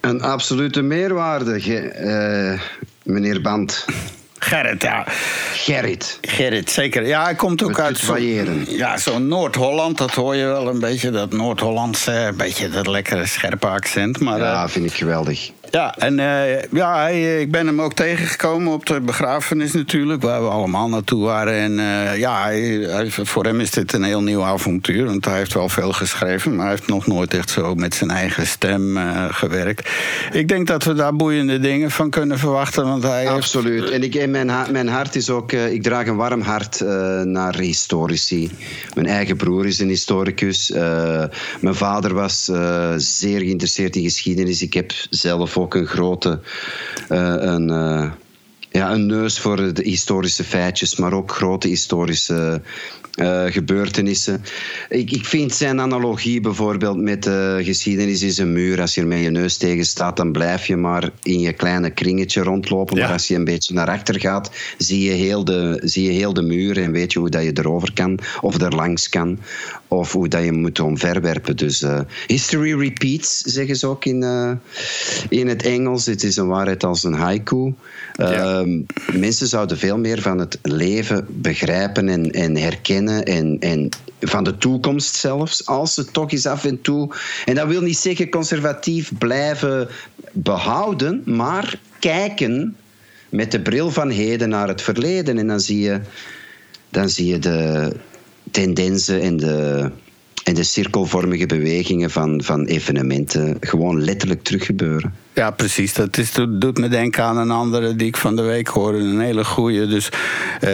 Een absolute meerwaarde, ge- eh, meneer Band.
Gerrit, ja.
Gerrit.
Gerrit, zeker. Ja, hij komt ook uit zo'n ja, zo'n Noord-Holland. Dat hoor je wel een beetje, dat Noord-Hollandse, een beetje dat lekkere scherpe accent. Maar,
Ja,
eh,
vind ik geweldig.
Ja, en eh, ja, eh, ik ben hem ook tegengekomen op de begrafenis natuurlijk, waar we allemaal naartoe waren. En eh, ja, hij, voor hem is dit een heel nieuw avontuur, want hij heeft wel veel geschreven, maar hij heeft nog nooit echt zo met zijn eigen stem gewerkt. Ik denk dat we daar boeiende dingen van kunnen verwachten, want hij
Absoluut. En ik, mijn, mijn hart is ook... ik draag een warm hart naar historici. Mijn eigen broer is een historicus. Mijn vader was zeer geïnteresseerd in geschiedenis. Ik heb zelf ook een grote... eh, een, eh, ja, een neus voor de historische feitjes, maar ook grote historische eh, gebeurtenissen. Ik, ik vind zijn analogie bijvoorbeeld met de geschiedenis is een muur. Als je er met je neus tegen staat, dan blijf je maar in je kleine kringetje rondlopen.
Ja.
Maar als je een beetje naar achter gaat, zie je heel de, zie je heel de muur en weet je hoe dat je erover kan, of er langs kan, of hoe dat je moet omverwerpen. Dus eh, history repeats, zeggen ze ook in, eh, in het Engels. Het is een waarheid als een haiku. Ehm, mensen zouden veel meer van het leven begrijpen en, en herkennen en, en van de toekomst zelfs, als ze toch eens af en toe... En dat wil niet zeggen conservatief blijven behouden, maar kijken met de bril van heden naar het verleden. En dan zie je, dan zie je de tendensen en de, en de cirkelvormige bewegingen van, van evenementen gewoon letterlijk teruggebeuren.
Ja, precies. Dat is, doet, me denken aan een andere die ik van de week hoorde. Een hele goeie. Dus eh,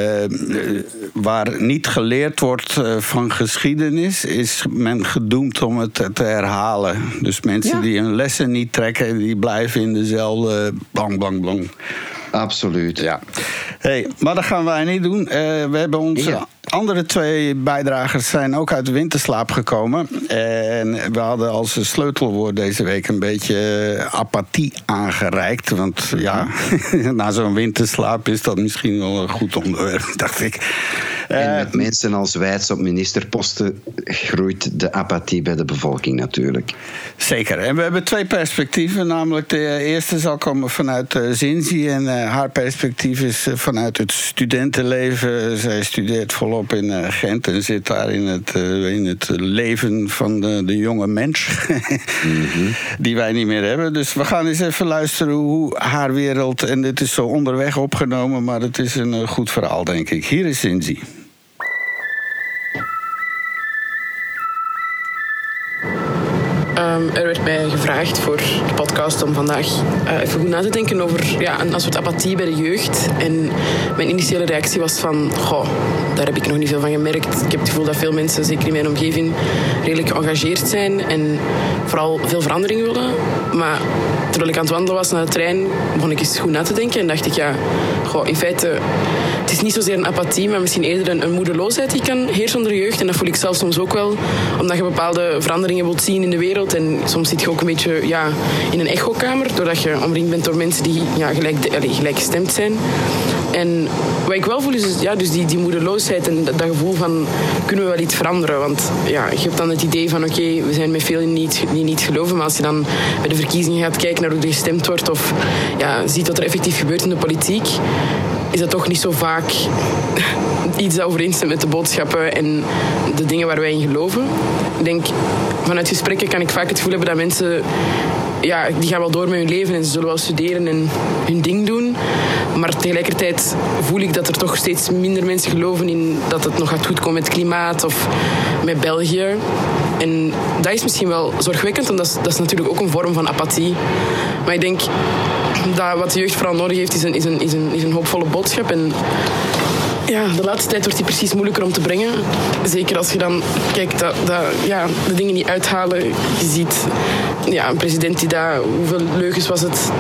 waar niet geleerd wordt eh, van geschiedenis, is men gedoemd om het te herhalen. Dus mensen
Ja.
die hun lessen niet trekken, die blijven in dezelfde bang, bang, bang.
Absoluut.
Ja. Hey, maar dat gaan wij niet doen. Eh, we hebben onze
Ja.
Andere twee bijdragers zijn ook uit de winterslaap gekomen. En we hadden als sleutelwoord deze week een beetje eh, apathie aangereikt. Want ja, *laughs* na zo'n winterslaap is dat misschien wel een goed onderwerp, *laughs* dacht ik.
En
Eh,
met mensen als Wijts op ministerposten groeit de apathie bij de bevolking natuurlijk.
Zeker. En we hebben twee perspectieven. Namelijk de eerste zal komen vanuit uh, Zinzi. En haar perspectief is vanuit het studentenleven. Zij studeert volop in uh, Gent en zit daar in het, uh, in het leven van de, de jonge mens. mm-hmm. *laughs* Die wij niet meer hebben. Dus we gaan eens even luisteren hoe haar wereld... En dit is zo onderweg opgenomen, maar het is een uh, goed verhaal, denk ik. Hier is Zinzi.
Er werd mij gevraagd voor de podcast om vandaag uh, even goed na te denken over ja, een, een soort apathie bij de jeugd. En mijn initiële reactie was van, goh, daar heb ik nog niet veel van gemerkt. Ik heb het gevoel dat veel mensen, zeker in mijn omgeving, redelijk geëngageerd zijn en vooral veel verandering willen. Maar terwijl ik aan het wandelen was naar de trein, begon ik eens goed na te denken en dacht ik, ja, in feite, het is niet zozeer een apathie, maar misschien eerder een, moedeloosheid die kan heersen onder de jeugd. En dat voel ik zelf soms ook wel, omdat je bepaalde veranderingen wilt zien in de wereld. En soms zit je ook een beetje ja, in een echokamer, doordat je omringd bent door mensen die ja, gelijk, allez, gelijk gestemd zijn. En wat ik wel voel is ja, dus die, die moedeloosheid en dat, gevoel van kunnen we wel iets veranderen. Want ja, je hebt dan het idee van oké, we zijn met veel niet, die niet geloven. Maar als je dan bij de verkiezingen gaat kijken naar hoe er gestemd wordt of ja, ziet wat er effectief gebeurt in de politiek, is dat toch niet zo vaak *laughs* iets dat overeenstemt met de boodschappen en de dingen waar wij in geloven. Ik denk, vanuit gesprekken kan ik vaak het gevoel hebben dat mensen ja, die gaan wel door met hun leven en ze zullen wel studeren en hun ding doen. Maar tegelijkertijd voel ik dat er toch steeds minder mensen geloven in dat het nog gaat goed komen met het klimaat of met België. En dat is misschien wel zorgwekkend, want dat is, dat is natuurlijk ook een vorm van apathie. Maar ik denk dat wat de jeugd vooral nodig heeft, is een, is een, is een, is een hoopvolle boodschap. En ja, de laatste tijd wordt die precies moeilijker om te brengen. Zeker als je dan kijkt dat, dat ja, de dingen niet uithalen. Je ziet ja, een president die daar, hoeveel leugens was het?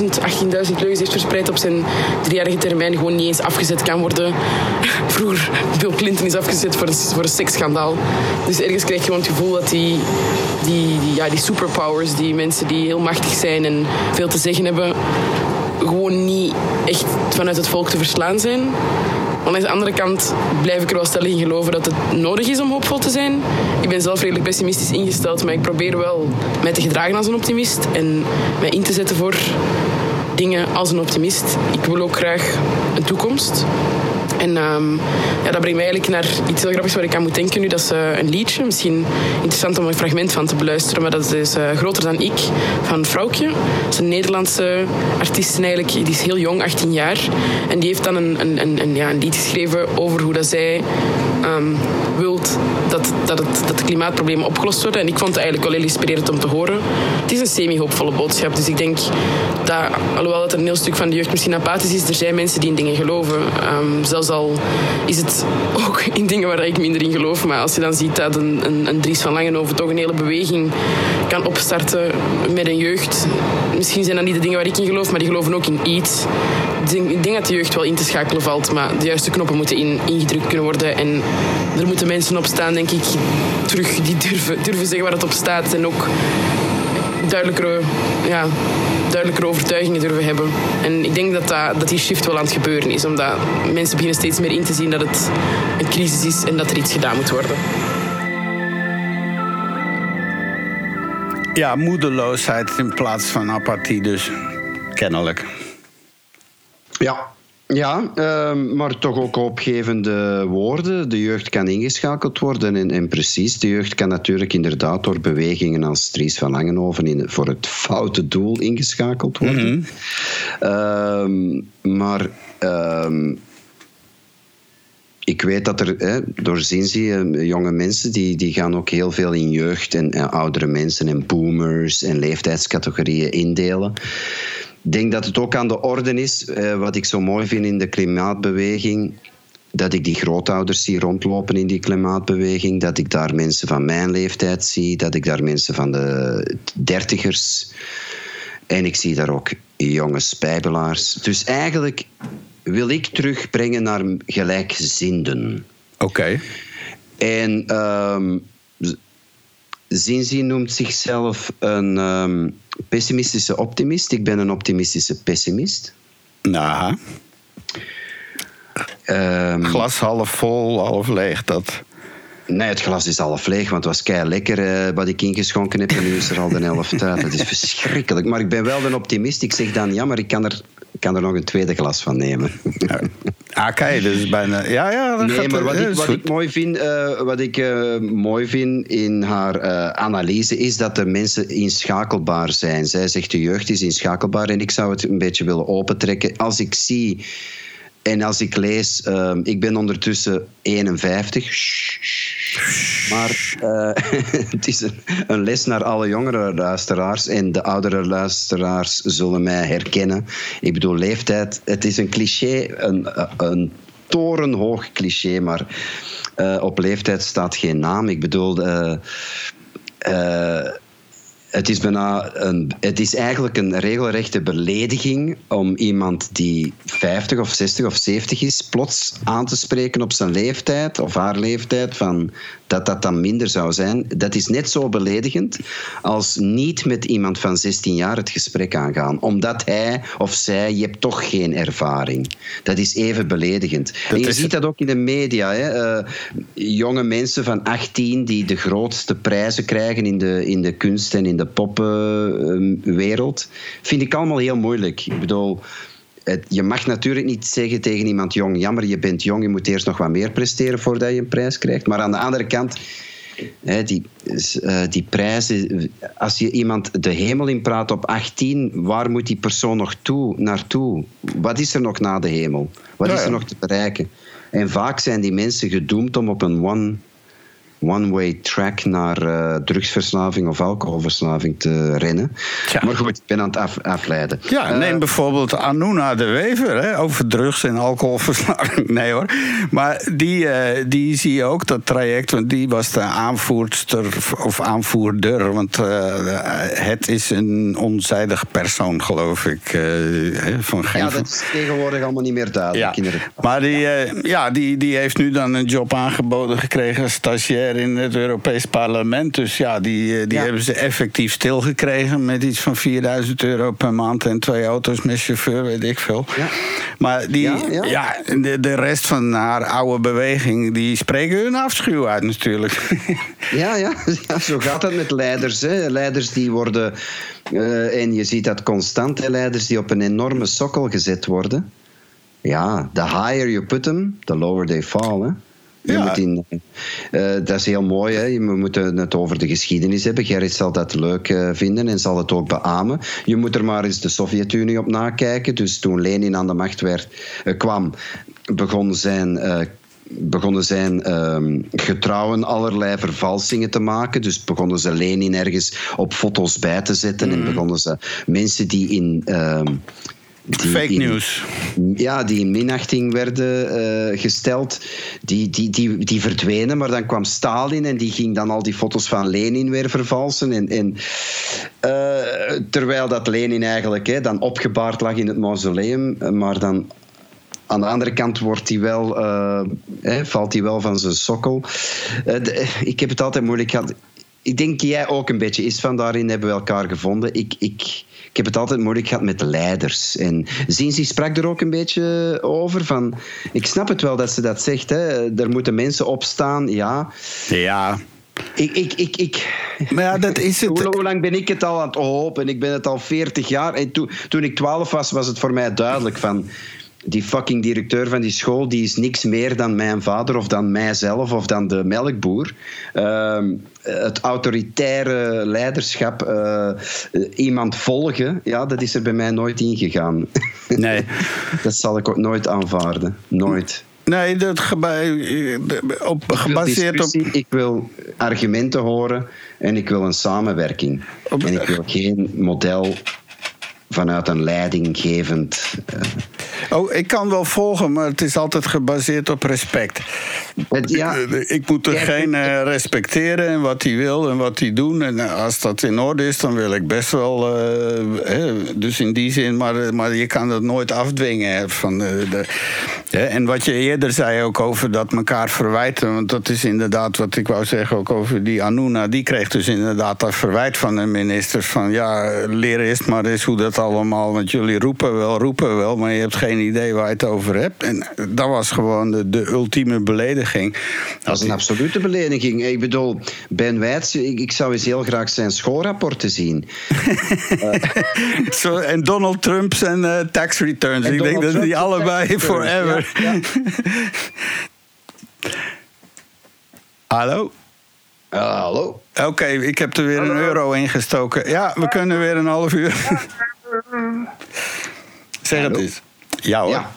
16.000, 18.000 leugens heeft verspreid op zijn driejarige termijn. Gewoon niet eens afgezet kan worden. *laughs* Vroeger, Bill Clinton is afgezet voor voor een seksschandaal. Dus ergens krijg je gewoon het gevoel dat die, die, die, ja, die superpowers, die mensen die heel machtig zijn en veel te zeggen hebben, gewoon niet echt vanuit het volk te verslaan zijn. Aan de andere kant blijf ik er wel stellig in geloven dat het nodig is om hoopvol te zijn. Ik ben zelf redelijk pessimistisch ingesteld, maar ik probeer wel mij te gedragen als een optimist en mij in te zetten voor dingen als een optimist. Ik wil ook graag een toekomst. En um, ja, dat brengt mij eigenlijk naar iets heel grappigs waar ik aan moet denken nu. Dat is uh, een liedje, misschien interessant om een fragment van te beluisteren, maar dat is uh, Groter dan ik van Vrouwtje. Dat is een Nederlandse artiest eigenlijk, die is heel jong, 18 jaar. En die heeft dan een, een, een, ja, een lied geschreven over hoe dat zij um, wilt dat, dat, het, dat de klimaatproblemen opgelost worden. En ik vond het eigenlijk wel heel inspirerend om te horen. Het is een semi-hoopvolle boodschap, dus ik denk dat, alhoewel het een heel stuk van de jeugd misschien apathisch is, er zijn mensen die in dingen geloven. Um, al is het ook in dingen waar ik minder in geloof. Maar als je dan ziet dat een, een, een Dries van Langenhoven toch een hele beweging kan opstarten met een jeugd. Misschien zijn dat niet de dingen waar ik in geloof, maar die geloven ook in iets. Ik denk dat de jeugd wel in te schakelen valt, maar de juiste knoppen moeten in, ingedrukt kunnen worden. En er moeten mensen op staan, denk ik, terug die durven, durven zeggen waar het op staat. En ook duidelijkere, ja, duidelijkere overtuigingen durven hebben. En ik denk dat, dat, dat die shift wel aan het gebeuren is. Omdat mensen beginnen steeds meer in te zien dat het een crisis is en dat er iets gedaan moet worden.
Ja, moedeloosheid in plaats van apathie dus. Kennelijk.
Ja, ja, uh, maar toch ook opgevende woorden. De jeugd kan ingeschakeld worden. En, en, precies, de jeugd kan natuurlijk inderdaad door bewegingen als Dries van Langenhoven in, voor het foute doel ingeschakeld worden. Mm -hmm. uh, maar uh, ik weet dat er hè, door Zinzi, jonge mensen, die, die gaan ook heel veel in jeugd en, en oudere mensen en boomers en leeftijdscategorieën indelen. Ik denk dat het ook aan de orde is, eh, wat ik zo mooi vind in de klimaatbeweging, dat ik die grootouders zie rondlopen in die klimaatbeweging, dat ik daar mensen van mijn leeftijd zie, dat ik daar mensen van de dertigers en ik zie daar ook jonge spijbelaars. Dus eigenlijk wil ik terugbrengen naar gelijkzinden.
Oké. Okay.
En um, Zinzi noemt zichzelf een um, pessimistische optimist. Ik ben een optimistische pessimist.
Nou. Um, Glas half vol, half leeg, dat.
Nee, het glas is half leeg, want het was kei lekker uh, wat ik ingeschonken heb. En nu is er al de helft uit. Dat is *laughs* verschrikkelijk. Maar ik ben wel een optimist. Ik zeg dan, ja, maar ik kan er, kan er nog een tweede glas van nemen.
Ja. Ah, kijk, dus bijna. Ja, ja, dat
nee,
gaat
maar wat, ik, wat ik mooi vind, uh, wat ik uh, mooi vind in haar uh, analyse is dat de mensen inschakelbaar zijn. Zij zegt de jeugd is inschakelbaar en ik zou het een beetje willen opentrekken. Als ik zie en als ik lees, uh, ik ben ondertussen 51. Maar uh, *laughs* het is een, les naar alle jongere luisteraars. En de oudere luisteraars zullen mij herkennen. Ik bedoel, leeftijd, het is een cliché, een, een torenhoog cliché, maar uh, op leeftijd staat geen naam. Ik bedoel. Uh, het is, bijna een, het is eigenlijk een regelrechte belediging om iemand die 50 of 60 of 70 is, plots aan te spreken op zijn leeftijd of haar leeftijd, van dat dat dan minder zou zijn. Dat is net zo beledigend als niet met iemand van 16 jaar het gesprek aangaan, omdat hij of zij, je hebt toch geen ervaring. Dat is even beledigend. en je ziet dat ook in de media. Hè? Uh, jonge mensen van 18 die de grootste prijzen krijgen in de, in de kunst en in de poppenwereld, vind ik allemaal heel moeilijk. Ik bedoel, het, je mag natuurlijk niet zeggen tegen iemand jong, jammer, je bent jong, je moet eerst nog wat meer presteren voordat je een prijs krijgt. Maar aan de andere kant, Hè, die, eh, die prijzen, als je iemand de hemel in praat op 18, waar moet die persoon nog toe, naartoe? Wat is er nog na de hemel? Wat
Ja,
is er nog te bereiken? En vaak zijn die mensen gedoemd om op een one, one-way track naar eh, drugsverslaving of alcoholverslaving te rennen. Maar goed, ik ben aan het af, afleiden.
Ja, neem bijvoorbeeld Anuna de Wever hè, over drugs en alcoholverslaving. *laughs* Nee hoor. Maar die, eh, die zie je ook, dat traject, want die was de aanvoerster of aanvoerder. Want eh, het is een onzijdig persoon, geloof ik. eh, van geen
Ja, dat is tegenwoordig allemaal niet meer duidelijk.
Ja. Maar die, eh, ja, die, die heeft nu dan een job aangeboden gekregen als stagiair in het Europees Parlement. Dus ja, die, eh, die hebben ze effectief stilgekregen met iets van 4000 euro per maand en twee auto's met chauffeur, weet ik veel. Maar die,
Ja,
ja,
ja.
de, de rest van haar oude beweging, die spreken hun afschuw uit natuurlijk. *laughs*
Ja, ja, ja, zo gaat het met leiders. Hè. Leiders die worden, eh, en je ziet dat constant, hè, leiders die op een enorme sokkel gezet worden. Ja, the higher you put them, the lower they fall. Hè. Je
Ja.
moet in, eh, dat is heel mooi. Hè. We moeten het over de geschiedenis hebben. Gerrit zal dat leuk eh, vinden en zal het ook beamen. Je moet er maar eens de Sovjet-Unie op nakijken. Dus toen Lenin aan de macht werd, eh, kwam, begon zijn eh, begonnen zijn ehm, getrouwen allerlei vervalsingen te maken. Dus begonnen ze Lenin ergens op foto's bij te zetten. En begonnen ze mensen die in... ehm, die
Fake news.
Ja, die in minachting werden eh, gesteld, die, die, die, die verdwenen. Maar dan kwam Stalin en die ging dan al die foto's van Lenin weer vervalsen. En, en, eh, terwijl dat Lenin eigenlijk hè, dan opgebaard lag in het mausoleum, maar dan aan de andere kant wordt hij wel, eh, hè, valt hij wel van zijn sokkel. Eh, de- ik heb het altijd moeilijk gehad. Ik denk jij ook een beetje is van daarin hebben we elkaar gevonden. Ik, ik heb het altijd moeilijk gehad met leiders. En Zinzi sprak er ook een beetje over. Van, ik snap het wel dat ze dat zegt. Hè. Er moeten mensen opstaan, ja.
Ja.
Ik, ik, ik, ik,
Maar ja, dat is het. *laughs*
hoe, hoe lang ben ik het al aan het hopen? Ik ben het al 40 jaar. En toen, toen ik 12 was, was het voor mij duidelijk van. Die fucking directeur van die school die is niks meer dan mijn vader of dan mijzelf of dan de melkboer. Ehm, het autoritaire leiderschap, eh, iemand volgen, ja, dat is er bij mij nooit ingegaan. *laughs*
Nee.
dat zal ik ook nooit aanvaarden. Nooit.
Nee, dat geba- op, gebaseerd op.
Ik wil argumenten horen en ik wil een samenwerking. En ik wil geen model vanuit een leidinggevend. eh,
Oh, ik kan wel volgen, maar het is altijd gebaseerd op respect.
ja.
Ik, ik moet degene eh, respecteren en wat hij wil en wat hij doet. En eh, als dat in orde is, dan wil ik best wel. eh, dus in die zin, maar, eh, maar je kan dat nooit afdwingen. Van, eh, de, en wat je eerder zei ook over dat elkaar verwijten. Want dat is inderdaad wat ik wou zeggen ook over die Anuna. Die kreeg dus inderdaad dat verwijt van de ministers. Van ja, leer eerst maar eens hoe dat allemaal. Want jullie roepen wel, roepen wel, maar je hebt geen idee waar je het over hebt. En dat was gewoon de, de ultieme belediging.
Dat is een absolute belediging. Ik bedoel, Ben Wijts, ik, ik zou eens heel graag zijn schoolrapporten zien. *laughs*
Zo, en Donald Trump zijn eh, tax returns.
En
ik denk dat die allebei forever.
ja, *laughs*
Hallo?
hallo?
Oké, ik heb er weer een euro ingestoken. Ja, we kunnen weer een half uur. *laughs* zeg het eens. Ja hoor.
Ja.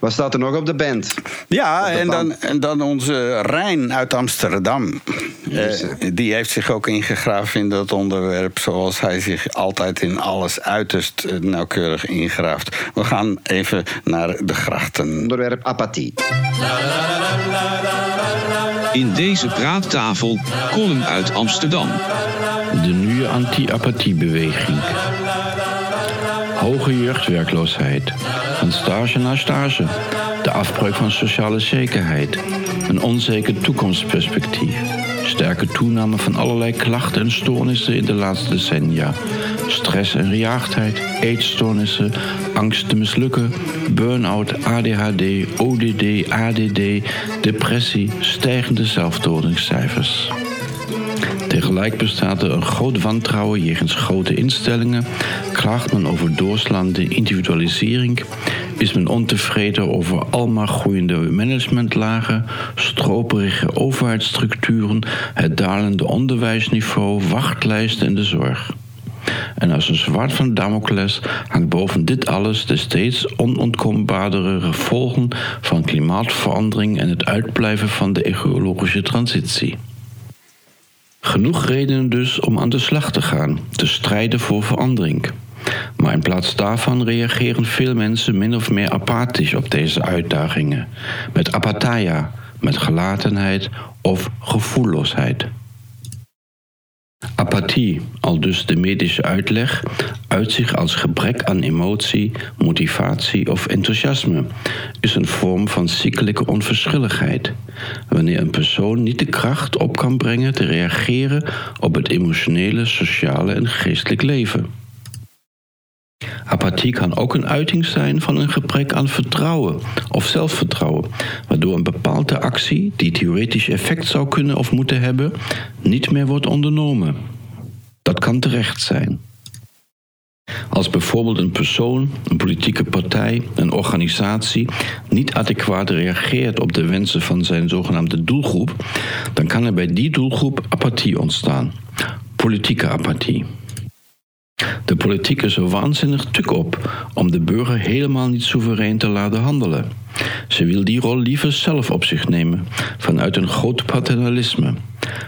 Wat staat er nog op de band?
Ja,
de
en dan, en dan onze Rijn uit Amsterdam. Eh, die heeft zich ook ingegraven in dat onderwerp, zoals hij zich altijd in alles uiterst eh, nauwkeurig ingraaft. We gaan even naar de grachten.
Onderwerp apathie.
In deze praattafel column uit Amsterdam.
De nieuwe anti-apathiebeweging. Hoge jeugdwerkloosheid. Van stage naar stage. De afbreuk van sociale zekerheid. Een onzeker toekomstperspectief. Sterke toename van allerlei klachten en stoornissen in de laatste decennia. Stress en gejaagdheid, eetstoornissen, angst te mislukken, burn-out, ADHD, ODD, ADD, depressie, stijgende zelfdodingscijfers. Tegelijk bestaat er een groot wantrouwen jegens grote instellingen, klaagt men over doorslaande individualisering, is men ontevreden over almaar groeiende managementlagen, stroperige overheidsstructuren, het dalende onderwijsniveau, wachtlijsten in de zorg. En als een zwart van Damocles hangt boven dit alles de steeds onontkoombare gevolgen van klimaatverandering en het uitblijven van de ecologische transitie. Genoeg redenen dus om aan de slag te gaan, te strijden voor verandering. Maar in plaats daarvan reageren veel mensen min of meer apathisch op deze uitdagingen, met apathia, met gelatenheid of gevoelloosheid. Apathie, al dus de medische uitleg, uit zich als gebrek aan emotie, motivatie of enthousiasme, is een vorm van ziekelijke onverschilligheid, wanneer een persoon niet de kracht op kan brengen te reageren op het emotionele, sociale en geestelijk leven. Apathie kan ook een uiting zijn van een gebrek aan vertrouwen of zelfvertrouwen, waardoor een bepaalde actie die theoretisch effect zou kunnen of moeten hebben, niet meer wordt ondernomen. Dat kan terecht zijn. Als bijvoorbeeld een persoon, een politieke partij, een organisatie niet adequaat reageert op de wensen van zijn zogenaamde doelgroep, dan kan er bij die doelgroep apathie ontstaan. Politieke apathie. De politiek is er waanzinnig tuk op om de burger helemaal niet soeverein te laten handelen. Ze wil die rol liever zelf op zich nemen, vanuit een groot paternalisme.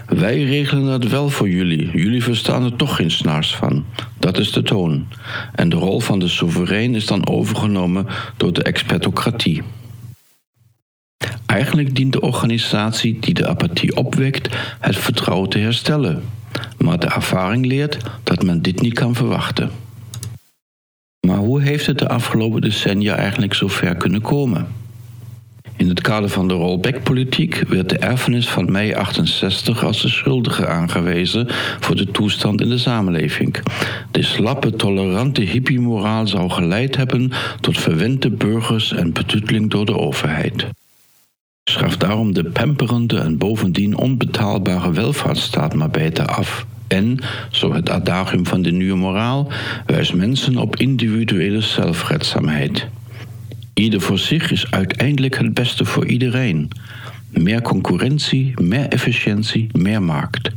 Wij regelen dat wel voor jullie, jullie verstaan er toch geen snaars van. Dat is de toon. En de rol van de soeverein is dan overgenomen door de expertocratie. Eigenlijk dient de organisatie die de apathie opwekt het vertrouwen te herstellen. Maar de ervaring leert dat men dit niet kan verwachten. Maar hoe heeft het de afgelopen decennia eigenlijk zo ver kunnen komen? In het kader van de rollback-politiek werd de erfenis van mei 68 als de schuldige aangewezen voor de toestand in de samenleving. De slappe, tolerante hippie-moraal zou geleid hebben tot verwende burgers en betutteling door de overheid. Schaf daarom de pemperende en bovendien onbetaalbare welvaartsstaat maar beter af. En, zo het adagium van de nieuwe moraal, wijs mensen op individuele zelfredzaamheid. Ieder voor zich is uiteindelijk het beste voor iedereen. Meer concurrentie, meer efficiëntie, meer markt.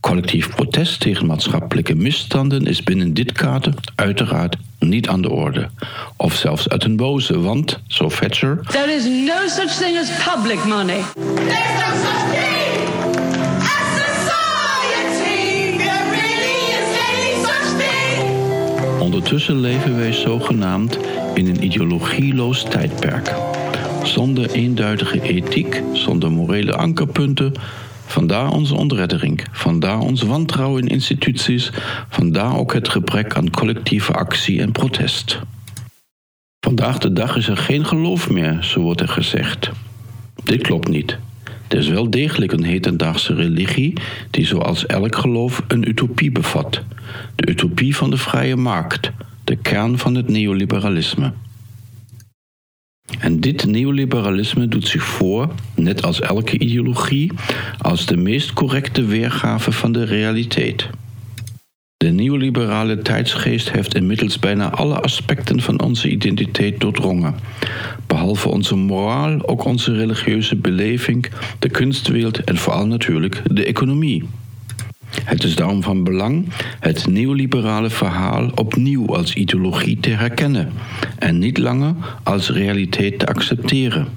Collectief protest tegen maatschappelijke misstanden is binnen dit kader uiteraard niet aan de orde. Of zelfs uit een boze, want, zo Thatcher...
There is no such thing as public money. There's no such thing
Ondertussen leven wij zogenaamd in een ideologieloos tijdperk. Zonder eenduidige ethiek, zonder morele ankerpunten Vandaar onze ontreddering, vandaar ons wantrouwen in instituties, vandaar ook het gebrek aan collectieve actie en protest. Vandaag de dag is er geen geloof meer, zo wordt er gezegd. Dit klopt niet. Er is wel degelijk een hedendaagse religie die zoals elk geloof een utopie bevat. De utopie van de vrije markt, de kern van het neoliberalisme. En dit neoliberalisme doet zich voor, net als elke ideologie, als de meest correcte weergave van de realiteit. De neoliberale tijdsgeest heeft inmiddels bijna alle aspecten van onze identiteit doordrongen. Behalve onze moraal ook onze religieuze beleving, de kunstwereld en vooral natuurlijk de economie. Het is daarom van belang het neoliberale verhaal opnieuw als ideologie te herkennen en niet langer als realiteit te accepteren.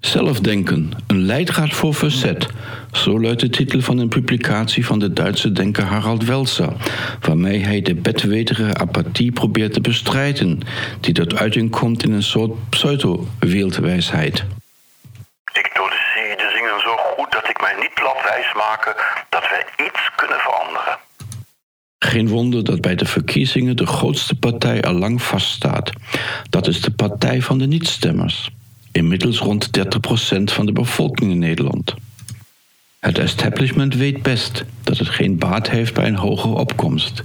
Zelfdenken, een leidraad voor verzet. Zo luidt de titel van een publicatie van de Duitse denker Harald Welzer, waarmee hij de bedweterige apathie probeert te bestrijden, die tot uiting komt in een soort pseudo-wereldwijsheid.
Ik doe de zingen zo goed dat ik mij niet laat wijsmaken dat iets kunnen veranderen.
Geen wonder dat bij de verkiezingen de grootste partij al lang vaststaat. Dat is de Partij van de Nietstemmers. Inmiddels rond 30% van de bevolking in Nederland. Het establishment weet best dat het geen baat heeft bij een hogere opkomst.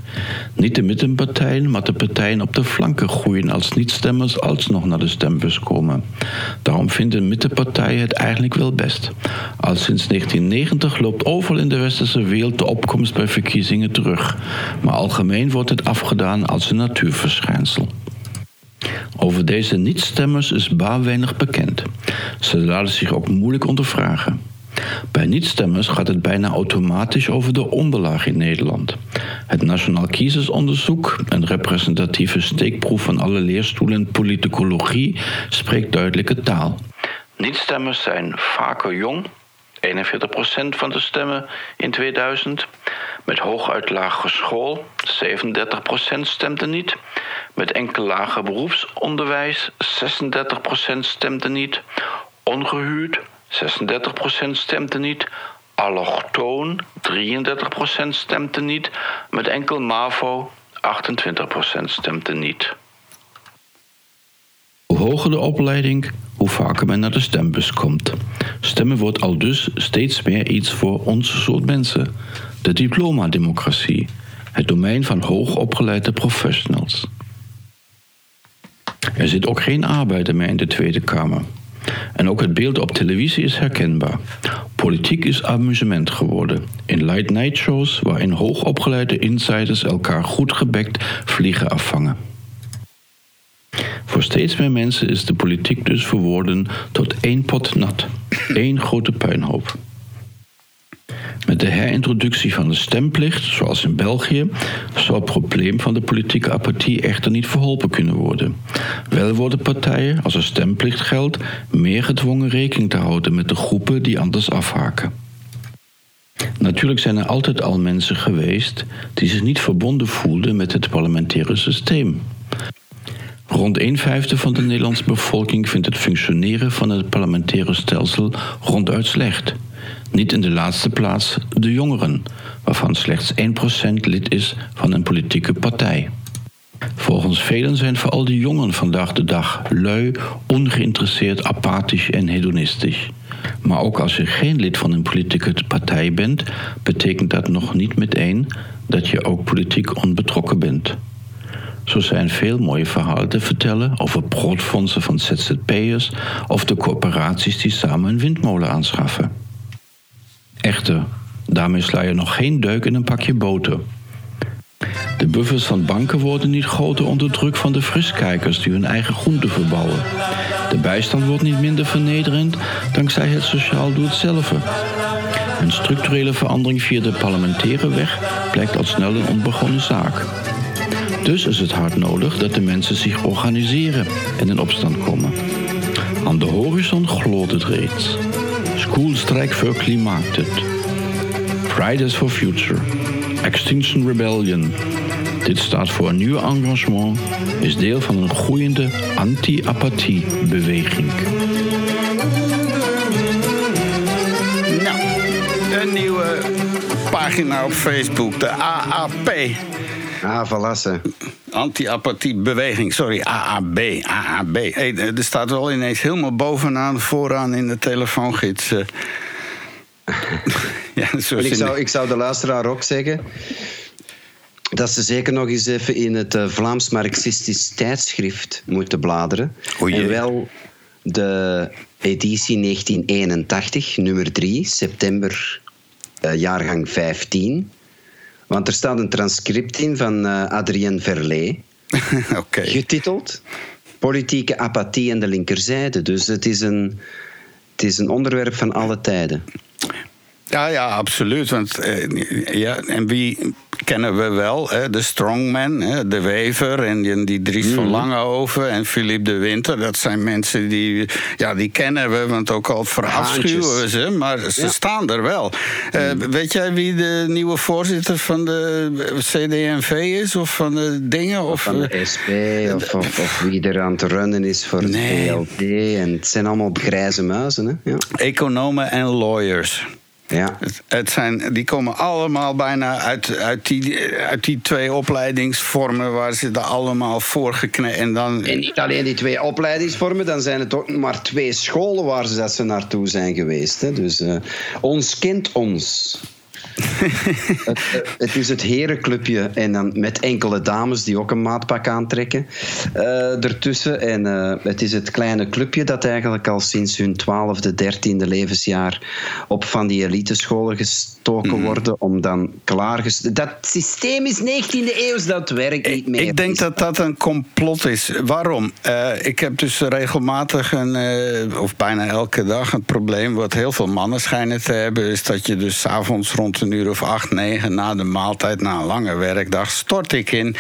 Niet de middenpartijen, maar de partijen op de flanken groeien als niet-stemmers alsnog naar de stembus komen. Daarom vinden middenpartijen het eigenlijk wel best. Al sinds 1990 loopt overal in de westerse wereld de opkomst bij verkiezingen terug. Maar algemeen wordt het afgedaan als een natuurverschijnsel. Over deze niet-stemmers is baar weinig bekend. Ze laten zich ook moeilijk ondervragen. Bij niet-stemmers gaat het bijna automatisch over de onderlaag in Nederland. Het Nationaal Kiezersonderzoek, een representatieve steekproef van alle leerstoelen in politicologie, spreekt duidelijke taal. Niet-stemmers zijn vaker jong, 41% van de stemmen in 2000. Met hooguit lager school, 37% stemde niet. Met enkel lager beroepsonderwijs, 36% stemde niet. Ongehuurd, 36% stemde niet. Allochtoon, 33% stemde niet. Met enkel MAVO, 28% stemde niet. Hoe hoger de opleiding, hoe vaker men naar de stembus komt. Stemmen wordt al dus steeds meer iets voor ons soort mensen. De diplomademocratie, het domein van hoogopgeleide professionals. Er zit ook geen arbeider meer in de Tweede Kamer. En ook het beeld op televisie is herkenbaar. Politiek is amusement geworden. In late-night shows waarin hoogopgeleide insiders elkaar goed gebekt vliegen afvangen. Voor steeds meer mensen is de politiek dus verworden tot één pot nat, één grote puinhoop. Met de herintroductie van de stemplicht, zoals in België, zou het probleem van de politieke apathie echter niet verholpen kunnen worden. Wel worden partijen, als er stemplicht geldt, meer gedwongen rekening te houden met de groepen die anders afhaken. Natuurlijk zijn er altijd al mensen geweest die zich niet verbonden voelden met het parlementaire systeem. Rond een vijfde van de Nederlandse bevolking vindt het functioneren van het parlementaire stelsel ronduit slecht. Niet in de laatste plaats de jongeren, waarvan slechts 1% lid is van een politieke partij. Volgens velen zijn vooral de jongeren vandaag de dag lui, ongeïnteresseerd, apathisch en hedonistisch. Maar ook als je geen lid van een politieke partij bent, betekent dat nog niet meteen dat je ook politiek onbetrokken bent. Zo zijn veel mooie verhalen te vertellen over broodfondsen van ZZP'ers of de corporaties die samen een windmolen aanschaffen. Echter, daarmee sla je nog geen deuk in een pakje boter. De buffers van banken worden niet groter onder druk van de friskijkers die hun eigen groenten verbouwen. De bijstand wordt niet minder vernederend dankzij het sociaal doe zelf. Een structurele verandering via de parlementaire weg blijkt al snel een onbegonnen zaak. Dus is het hard nodig dat de mensen zich organiseren en in opstand komen. Aan de horizon gloort het reeds. Schoolstrijk voor klimaatet. Fridays for Future. Extinction Rebellion. Dit staat voor een nieuw engagement, is deel van een groeiende anti-apathie-beweging.
Nou, een nieuwe pagina op Facebook, de AAP.
Ah, Valasse.
Anti-apathie-beweging, sorry, AAB. AAB. Hey, er staat wel ineens helemaal bovenaan, vooraan in de telefoongids. eh. *laughs* ja, zo
ik, zou, ik zou de luisteraar ook zeggen dat ze zeker nog eens even in het eh, Vlaams Marxistisch tijdschrift moeten bladeren. en wel de editie 1981, nummer 3, september, eh, jaargang 15. Want er staat een transcript in van eh Adrien Verlet. *laughs* Getiteld Politieke apathie aan de linkerzijde. Dus het is een, het is een onderwerp van alle tijden.
Ja, ja, absoluut. Want, eh, ja, en wie kennen we wel? Hè? De Strongman, hè? de Wever en die, die Dries van Langehoven en Philippe de Winter. Dat zijn mensen die, ja, die kennen we, want ook al verafschuwen we ze, maar ze
Ja.
staan er wel. Eh, Weet jij wie de nieuwe voorzitter van de CD&V is? Of van de dingen? Of,
Van
eh,
de SP of, of, of wie er aan het runnen is voor
Nee.
het VLD. En het zijn allemaal grijze muizen. Hè? Ja.
Economen en lawyers.
Ja.
Het, het zijn, die komen allemaal bijna uit, uit, die, uit die twee opleidingsvormen waar ze er allemaal voor gekneed. En dan.
En niet alleen die twee opleidingsvormen, dan zijn het ook maar twee scholen waar ze, dat ze naartoe zijn geweest. Hè. Dus eh, ons kent ons. Het, eh, het is het herenclubje en dan met enkele dames die ook een maatpak aantrekken eh, ertussen. En eh, het is het kleine clubje dat eigenlijk al sinds hun twaalfde, dertiende levensjaar op van die elitescholen gestoken worden om dan klaar... Dat systeem is 19e eeuws, dat werkt niet meer.
Ik denk dat dat een complot is. Waarom? Ik heb dus regelmatig, een, of bijna elke dag, een probleem. wat heel veel mannen schijnen te hebben. is dat je dus 's avonds rond een uur of acht, negen. na de maaltijd, na een lange werkdag. stort ik in.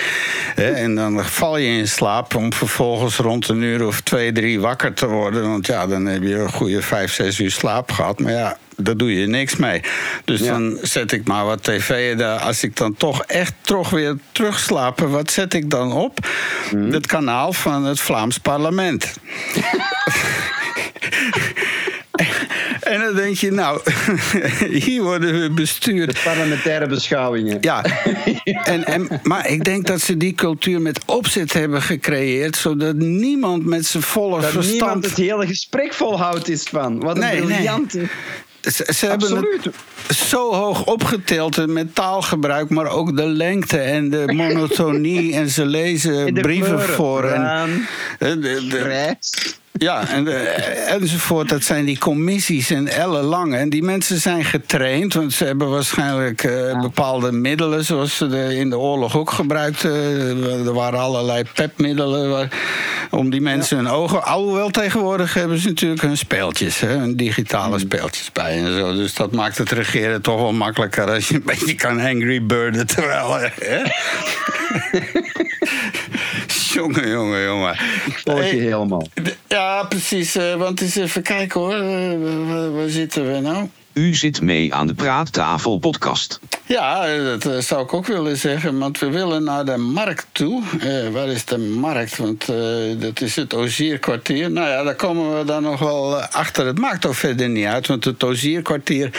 Hè, en dan val je in slaap. om vervolgens rond een uur of twee, drie wakker te worden. Want ja, dan heb je een goede vijf, zes uur slaap gehad. Maar ja. Daar doe je niks mee. Dus dan zet ik maar wat tv. Daar. Als ik dan toch echt toch weer terugslapen, wat zet ik dan op? Het kanaal van het Vlaams parlement. *laughs* *laughs* En dan denk je, nou, *laughs* hier worden we bestuurd.
De parlementaire beschouwingen.
Ja, *laughs* en, en, maar ik denk dat ze die cultuur met opzet hebben gecreëerd, zodat niemand met zijn volle
Dat
verstand.
niemand het hele gesprek volhoudt is van. Wat een
Nee, nee. Ze, ze hebben het zo hoog opgetild met taalgebruik, maar ook de lengte en de *laughs* monotonie. en ze lezen
En
brieven
kleuren.
voor. En, de- de-. Ja, en, eh, enzovoort. Dat zijn die commissies en ellenlang. En die mensen zijn getraind, want ze hebben waarschijnlijk eh, bepaalde middelen, zoals ze de, in de oorlog ook gebruikten. Eh, Er waren allerlei pepmiddelen waar- om die mensen hun ogen. Alhoewel tegenwoordig hebben ze natuurlijk hun speeltjes, hè, hun digitale speeltjes bij en zo. Dus dat maakt het regeren toch wel makkelijker als je een beetje kan angry birden. Terwijl. eh, Hè? *laughs* *laughs* jongen, jongen, jongen.
Ik volg je helemaal.
Ja, precies. eh, want eens even kijken hoor. Eh, waar, waar zitten we nou?
U zit mee aan de Praattafel podcast.
Ja, eh, dat zou ik ook willen zeggen. Want we willen naar de markt toe. Eh, waar is de markt? Want eh, dat is het Ozierkwartier. Nou ja, daar komen we dan nog wel achter. Het maakt ook verder niet uit. Want het Ozierkwartier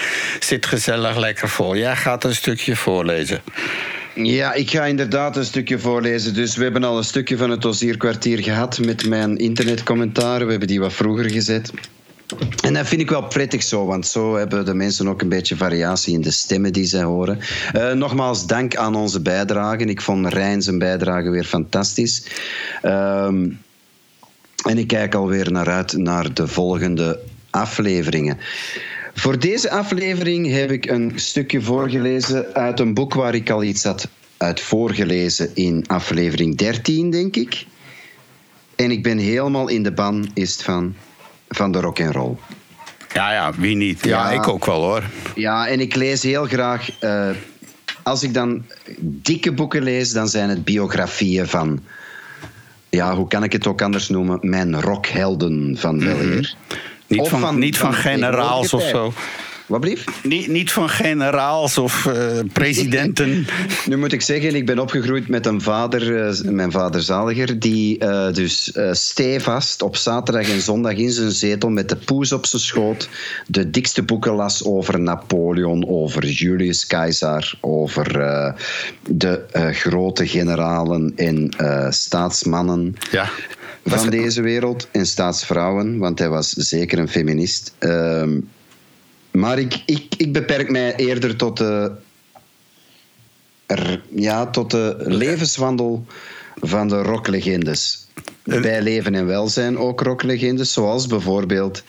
zit gezellig lekker vol. Jij gaat een stukje voorlezen.
Ja, ik ga inderdaad een stukje voorlezen. Dus we hebben al een stukje van het Ozierkwartier gehad met mijn internetcommentaren. We hebben die wat vroeger gezet. En dat vind ik wel prettig zo, want zo hebben de mensen ook een beetje variatie in de stemmen die zij horen. Eh, nogmaals, dank aan onze bijdragen. Ik vond Rijn zijn bijdrage weer fantastisch. Ehm, en ik kijk alweer naar uit naar de volgende afleveringen. Voor deze aflevering heb ik een stukje voorgelezen uit een boek waar ik al iets had uit voorgelezen in aflevering 13, denk ik. En ik ben helemaal in de ban is het van, van de rock and roll.
Ja, ja, wie niet? Ja,
Ja.
ik ook wel hoor.
Ja, en ik lees heel graag. eh, als ik dan dikke boeken lees, dan zijn het biografieën van. Ja, hoe kan ik het ook anders noemen? Mijn rockhelden van weleer.
Niet
Of
van, niet van generaals of zo.
Wat blieft?
Niet, niet van generaals of eh, presidenten. *laughs*
Nu moet ik zeggen, ik ben opgegroeid met een vader, eh, mijn vader Zaliger, die eh, dus stevast op zaterdag en zondag in zijn zetel met de poes op zijn schoot de dikste boeken las over Napoleon, over Julius Caesar, over de grote generalen en staatsmannen
Ja.
Van deze wereld en staatsvrouwen, want hij was zeker een feminist. Ehm, maar ik, ik, ik beperk mij eerder tot de, ja, tot de levenswandel van de rocklegendes. Bij leven en welzijn ook rocklegendes, zoals bijvoorbeeld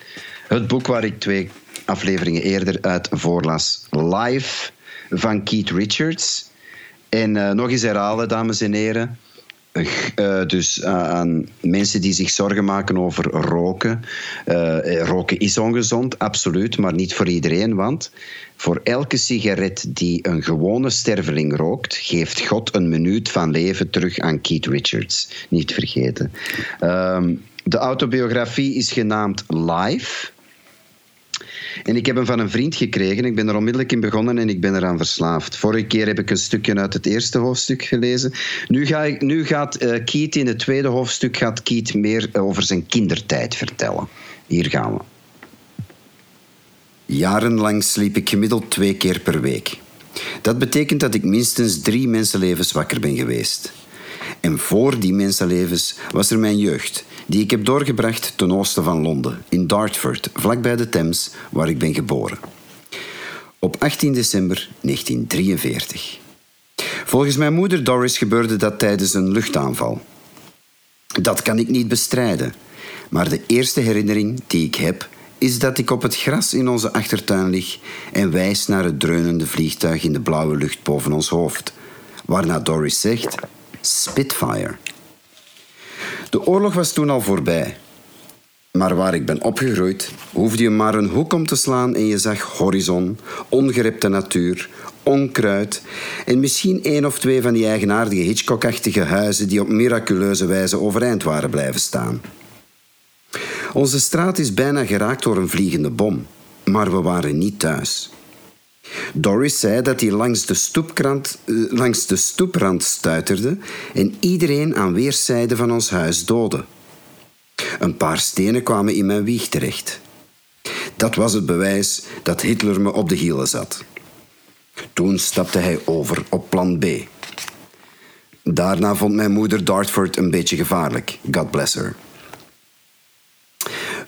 het boek waar ik twee afleveringen eerder uit voorlas, Live van Keith Richards. En eh, nog eens herhalen, dames en heren. Eh, dus eh, aan mensen die zich zorgen maken over roken. Eh, roken is ongezond, absoluut, maar niet voor iedereen. Want voor elke sigaret die een gewone sterveling rookt, geeft God een minuut van leven terug aan Keith Richards. Niet vergeten. Ehm, de autobiografie is genaamd Live. En ik heb hem van een vriend gekregen. Ik ben er onmiddellijk in begonnen en ik ben eraan verslaafd. Vorige keer heb ik een stukje uit het eerste hoofdstuk gelezen. Nu, ga ik, nu gaat eh Keith in het tweede hoofdstuk gaat Keith meer over zijn kindertijd vertellen. Hier gaan we. Jarenlang sliep ik gemiddeld twee keer per week. Dat betekent dat ik minstens drie mensenlevens wakker ben geweest. En voor die mensenlevens was er mijn jeugd, die ik heb doorgebracht ten oosten van Londen, in Dartford, vlakbij de Thames, waar ik ben geboren. Op 18 december 1943. Volgens mijn moeder Doris gebeurde dat tijdens een luchtaanval. Dat kan ik niet bestrijden. Maar de eerste herinnering die ik heb, is dat ik op het gras in onze achtertuin lig en wijs naar het dreunende vliegtuig in de blauwe lucht boven ons hoofd. Waarna Doris zegt: Spitfire. De oorlog was toen al voorbij. Maar waar ik ben opgegroeid, hoefde je maar een hoek om te slaan en je zag horizon, ongerepte natuur, onkruid en misschien één of twee van die eigenaardige Hitchcock-achtige huizen die op miraculeuze wijze overeind waren blijven staan. Onze straat is bijna geraakt door een vliegende bom, maar we waren niet thuis. Doris zei dat hij langs de, eh, langs de stoeprand stuiterde en iedereen aan weerszijden van ons huis doodde. Een paar stenen kwamen in mijn wieg terecht. Dat was het bewijs dat Hitler me op de hielen zat. Toen stapte hij over op plan B. Daarna vond mijn moeder Dartford een beetje gevaarlijk. God bless her.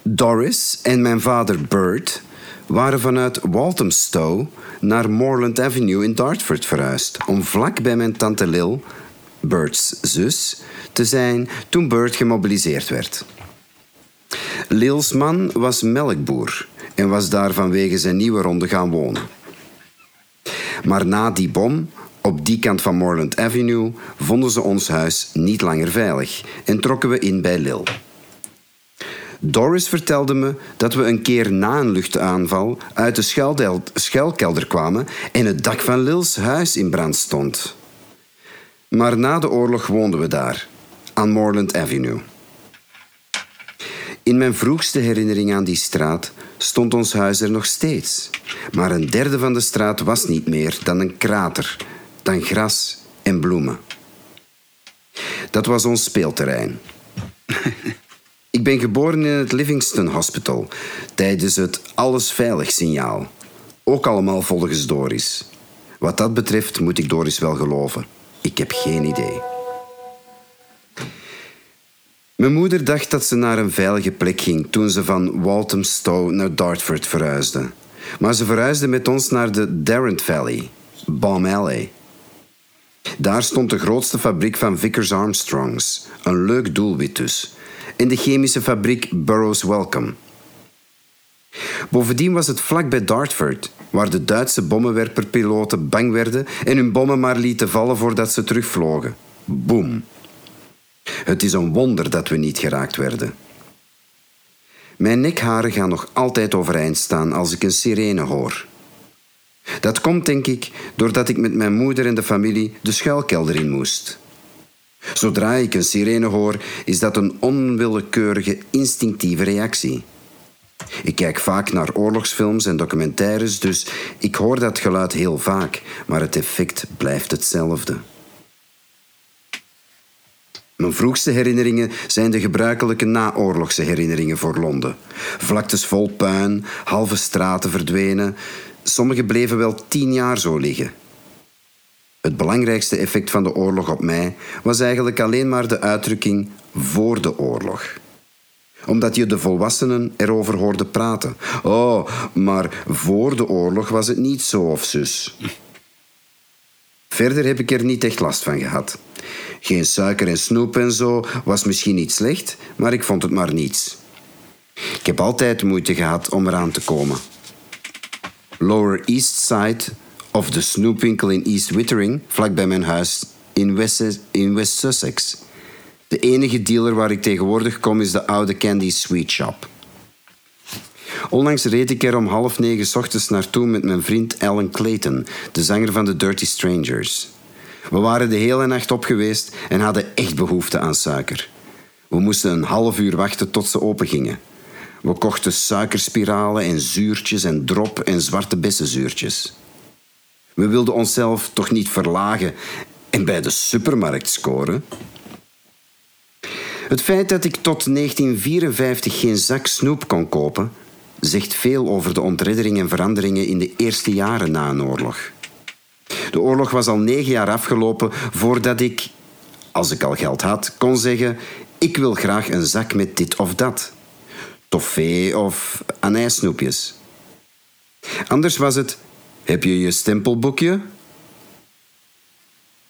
Doris en mijn vader Bert waren vanuit Walthamstow naar Moreland Avenue in Dartford verhuisd om vlak bij mijn tante Lil, Bert's zus, te zijn toen Bert gemobiliseerd werd. Lils man was melkboer en was daar vanwege zijn nieuwe ronde gaan wonen. Maar na die bom, op die kant van Moreland Avenue, vonden ze ons huis niet langer veilig en trokken we in bij Lil. Doris vertelde me dat we een keer na een luchtaanval uit de schuilkelder kwamen en het dak van Lils huis in brand stond. Maar na de oorlog woonden we daar, aan Moreland Avenue. In mijn vroegste herinnering aan die straat stond ons huis er nog steeds. Maar een derde van de straat was niet meer dan een krater, dan gras en bloemen. Dat was ons speelterrein. *laughs* Ik ben geboren in het Livingston Hospital tijdens het alles veilig signaal. Ook allemaal volgens Doris. Wat dat betreft moet ik Doris wel geloven. Ik heb geen idee. Mijn moeder dacht dat ze naar een veilige plek ging toen ze van Walthamstow naar Dartford verhuisde. Maar ze verhuisde met ons naar de Darrant Valley, Balm Alley. Daar stond de grootste fabriek van Vickers Armstrongs, een leuk doelwit dus, en de chemische fabriek Burroughs Welcome. Bovendien was het vlak bij Dartford, waar de Duitse bommenwerperpiloten bang werden en hun bommen maar lieten vallen voordat ze terugvlogen. Boom. Het is een wonder dat we niet geraakt werden. Mijn nekharen gaan nog altijd overeind staan als ik een sirene hoor. Dat komt, denk ik, doordat ik met mijn moeder en de familie de schuilkelder in moest. Zodra ik een sirene hoor, is dat een onwillekeurige, instinctieve reactie. Ik kijk vaak naar oorlogsfilms en documentaires, dus ik hoor dat geluid heel vaak, maar het effect blijft hetzelfde. Mijn vroegste herinneringen zijn de gebruikelijke naoorlogse herinneringen voor Londen. Vlaktes vol puin, halve straten verdwenen. Sommige bleven wel tien jaar zo liggen. Het belangrijkste effect van de oorlog op mij was eigenlijk alleen maar de uitdrukking voor de oorlog omdat je de volwassenen erover hoorde praten. Oh, maar voor de oorlog was het niet zo of zus. Verder heb ik er niet echt last van gehad. Geen suiker en snoep en zo was misschien niet slecht, maar ik vond het maar niets. Ik heb altijd moeite gehad om eraan te komen. Lower East Side of de snoepwinkel in East Wittering, vlakbij mijn huis in West, Sussex. De enige dealer waar ik tegenwoordig kom is de oude Candy Sweet Shop. Onlangs reed ik er om half negen ochtends naartoe met mijn vriend Alan Clayton, de zanger van The Dirty Strangers. We waren de hele nacht op geweest en hadden echt behoefte aan suiker. We moesten een half uur wachten tot ze opengingen. We kochten suikerspiralen en zuurtjes en drop en zwarte bessenzuurtjes. We wilden onszelf toch niet verlagen en bij de supermarkt scoren? Het feit dat ik tot 1954 geen zak snoep kon kopen, zegt veel over de ontreddering en veranderingen in de eerste jaren na een oorlog. De oorlog was al negen jaar afgelopen voordat ik, als ik al geld had, kon zeggen: Ik wil graag een zak met dit of dat. Toffee of anijssnoepjes. Anders was het: Heb je je stempelboekje?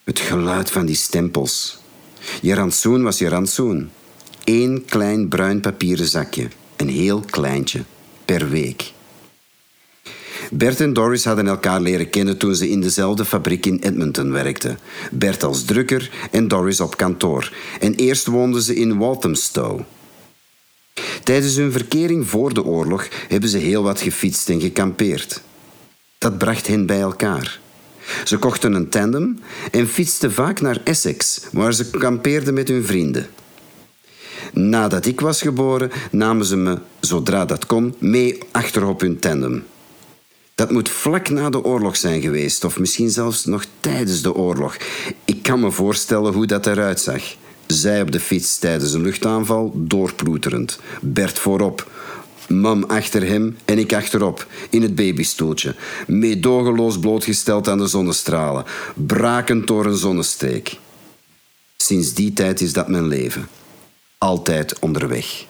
Het geluid van die stempels. Je rantsoen was je rantsoen. Eén klein bruin papieren zakje. Een heel kleintje. Per week. Bert en Doris hadden elkaar leren kennen toen ze in dezelfde fabriek in Edmonton werkten. Bert als drukker en Doris op kantoor. En eerst woonden ze in Walthamstow. Tijdens hun verkering voor de oorlog hebben ze heel wat gefietst en gekampeerd. Dat bracht hen bij elkaar. Ze kochten een tandem en fietsten vaak naar Essex, waar ze kampeerden met hun vrienden. Nadat ik was geboren, namen ze me, zodra dat kon, mee achterop hun tandem. Dat moet vlak na de oorlog zijn geweest, of misschien zelfs nog tijdens de oorlog. Ik kan me voorstellen hoe dat eruit zag. Zij op de fiets tijdens een luchtaanval, doorploeterend. Bert voorop. Mam achter hem en ik achterop, in het babystoeltje. Meedogenloos blootgesteld aan de zonnestralen. Brakend door een zonnesteek. Sinds die tijd is dat mijn leven. Altijd onderweg.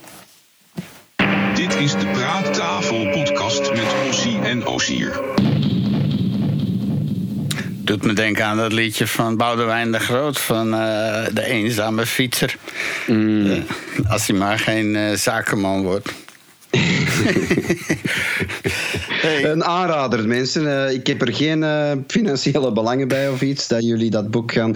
Dit is de Praattafel podcast met Ossie en Osier.
Doet me denken aan dat liedje van Boudewijn de Groot van eh, de eenzame fietser. Eh, als hij maar geen eh, zakenman wordt.
Een aanrader, mensen. Eh, ik heb er geen eh, financiële belangen bij of iets dat jullie dat boek gaan.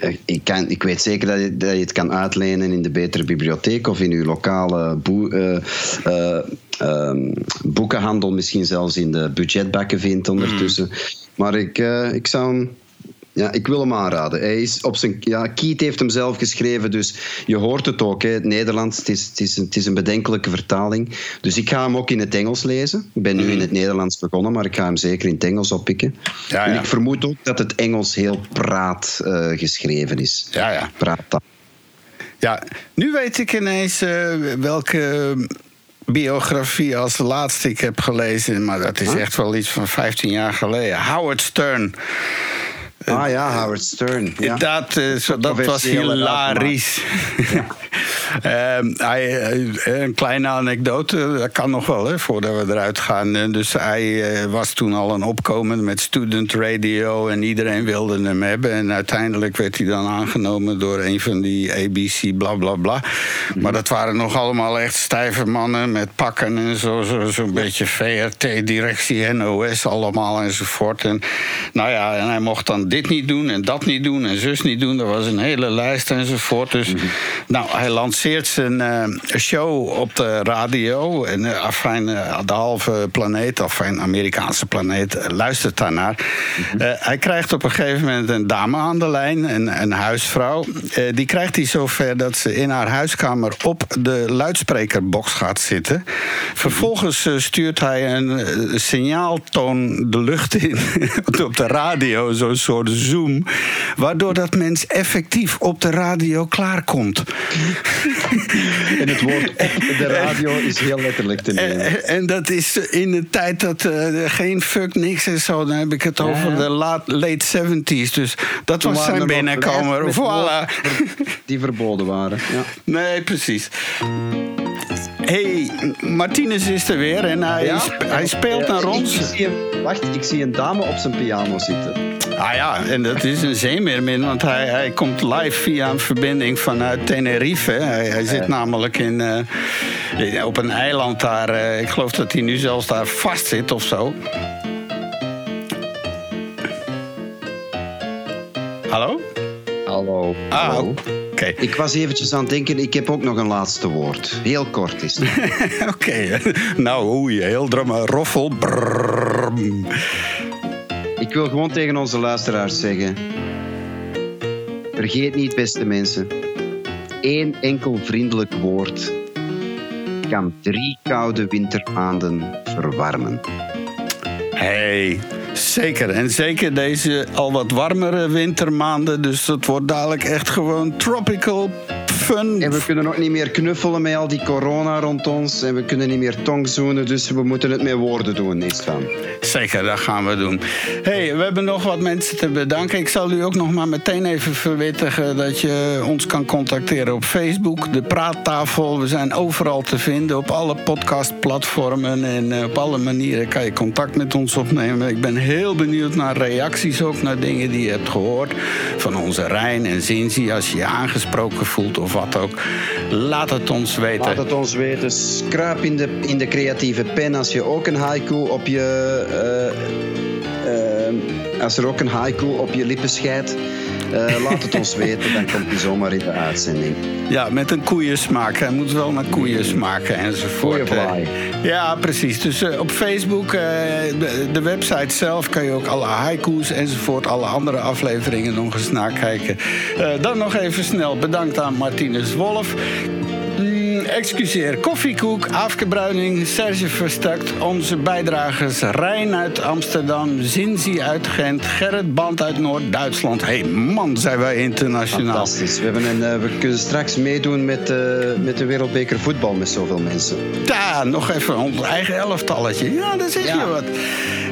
Eh, ik, kan, ik weet zeker dat je, dat je het kan uitlenen in de betere bibliotheek of in uw lokale boe, eh, eh, ehm, boekenhandel, misschien zelfs in de budgetbakken vindt ondertussen. Maar ik, ik zou hem. Ja, ik wil hem aanraden. Hij is op zijn, ja, Kiet heeft hem zelf geschreven, dus je hoort het ook. Hè. Het Nederlands, het is, het, is een, het is een bedenkelijke vertaling. Dus ik ga hem ook in het Engels lezen. Ik ben nu in het Nederlands begonnen, maar ik ga hem zeker in het Engels oppikken.
Ja,
En
ja.
ik vermoed ook dat het Engels heel praat eh, geschreven is.
Ja, ja.
Praat
Ja, nu weet ik ineens eh, welke biografie als laatste ik heb gelezen. Maar dat is echt wel iets van 15 jaar geleden. Howard Stern.
Ah ja, Howard Stern. Ja.
Dat, eh, zo- dat was hilarisch. *laughs* Ehm, hij, eh, een kleine anekdote, dat kan nog wel, hè, voordat we eruit gaan. Eh, Dus hij was toen al een opkomend met student radio en iedereen wilde hem hebben. En uiteindelijk werd hij dan aangenomen door een van die ABC bla bla bla. Maar dat waren nog allemaal echt stijve mannen met pakken en zo, zo, zo'n beetje VRT, directie, NOS allemaal enzovoort. En nou ja, en hij mocht dan dit niet doen en dat niet doen en zus niet doen. Er was een hele lijst enzovoort. Dus nou, hij lanceert zijn eh, show op de radio. En uh, afijn, eh, de halve planeet, of een Amerikaanse planeet, eh, luistert daarnaar. Eh, hij krijgt op een gegeven moment een dame aan de lijn, een, een huisvrouw. Eh, die krijgt hij zover dat ze in haar huiskamer op de luidsprekerbox gaat zitten. Vervolgens eh, stuurt hij een eh, signaaltoon de lucht in *laughs* op de radio, zo'n soort zoom, waardoor dat mens effectief op de radio klaarkomt. *laughs*
En het woord op de radio is heel letterlijk te nemen.
En, en dat is in de tijd dat eh, geen fuck niks en zo. Dan heb ik het over de laat, late 70s. Dus dat
Toen
was zijn binnenkomer.
met
Voilà.
Die verboden waren. Ja.
Nee, precies. Hey, Martinez is er weer en hij,
Ja?
sp- hij speelt naar ons.
Ik, zie een, wacht, ik zie een dame op zijn piano zitten.
Ah ja, en dat is een zeemeermin, want hij, hij komt live via een verbinding vanuit Tenerife. Hij, hij zit namelijk in, eh, op een eiland daar. eh, ik geloof dat hij nu zelfs daar vast zit of zo. Hallo?
Hallo.
Ah,
Hallo. Ik was eventjes aan het denken, ik heb ook nog een laatste woord. Heel kort is het. *laughs*
Oké, nou oei, heel drama, roffel. brrrr.
Ik wil gewoon tegen onze luisteraars zeggen... Vergeet niet, beste mensen. Eén enkel vriendelijk woord kan drie koude wintermaanden verwarmen.
Hey, zeker. En zeker deze al wat warmere wintermaanden. Dus het wordt dadelijk echt gewoon tropical fun.
En we kunnen ook niet meer knuffelen met al die corona rond ons. En we kunnen niet meer tongzoenen, dus we moeten het met woorden doen, is van.
Zeker, dat gaan we doen. hey, we hebben nog wat mensen te bedanken. Ik zal u ook nog maar meteen even verwittigen dat je ons kan contacteren op Facebook, de Praattafel. We zijn overal te vinden, op alle podcastplatformen en eh, op alle manieren kan je contact met ons opnemen. Ik ben heel benieuwd naar reacties ook, naar dingen die je hebt gehoord van onze Rijn en Zinzi. Als je je aangesproken voelt of wat ook, laat het ons weten.
Laat het ons weten. Scraap in de, in de creatieve pen als je ook een haiku op je... eh, eh, als er ook een haiku op je lippen scheidt, eh, laat het ons weten. Dan komt die zomaar in de uitzending.
Ja, met een koeiensmaak. Hij moet wel naar koeien smaken enzovoort. Ja, precies. Dus eh, op Facebook, eh, de, de website zelf, kan je ook alle haiku's enzovoort, alle andere afleveringen nog eens nakijken. Dan nog even snel bedankt aan Martinus Wolf. Excuseer, Koffiekoek, Afke Bruining, Serge Verstukt, onze bijdragers Rijn uit Amsterdam, Zinzi uit Gent, Gerrit Band uit Noord-Duitsland. Hé hey, man, zijn wij internationaal.
Fantastisch. We, hebben een, eh, we kunnen straks meedoen met, eh, met de Wereldbeker voetbal met zoveel mensen.
Ja, nog even ons eigen elftalletje. Ja, daar zeg je wat.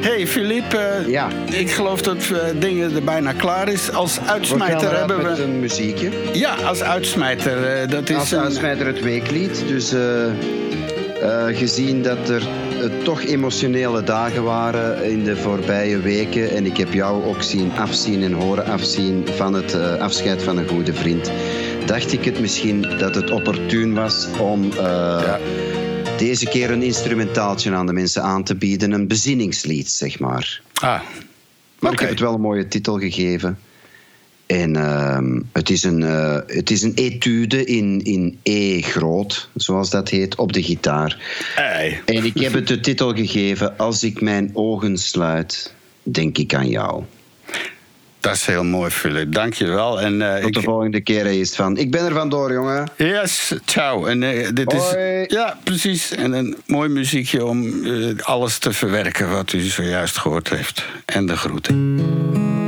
hey, Filip, eh,
Ja.
ik geloof dat dingen er bijna klaar is. Als
We
uitsmijter
eruit
hebben
met
we...
een muziekje.
Ja, als uitsmijter. dat is
Als uitsmijter het weeklied. Dus eh, eh, gezien dat er eh, toch emotionele dagen waren in de voorbije weken. En ik heb jou ook zien afzien en horen afzien van het afscheid van een goede vriend. Dacht ik het misschien dat het opportun was om deze keer een instrumentaaltje aan de mensen aan te bieden. Een bezinningslied, zeg maar.
Ah,
Maar ik heb het wel een mooie titel gegeven. En ehm, het, is een, eh, het is een etude in, in E groot, zoals dat heet, op de gitaar. En ik heb het de titel gegeven: Als ik mijn ogen sluit, denk ik aan jou.
Dat is heel mooi, Filip. Dank je wel. En, eh,
Tot de
ik...
volgende keer is van. Ik ben er vandoor, jongen.
Yes, ciao. En eh, dit
Hoi.
is... Ja, precies. En een mooi muziekje om alles te verwerken wat u zojuist gehoord heeft. En de groeten.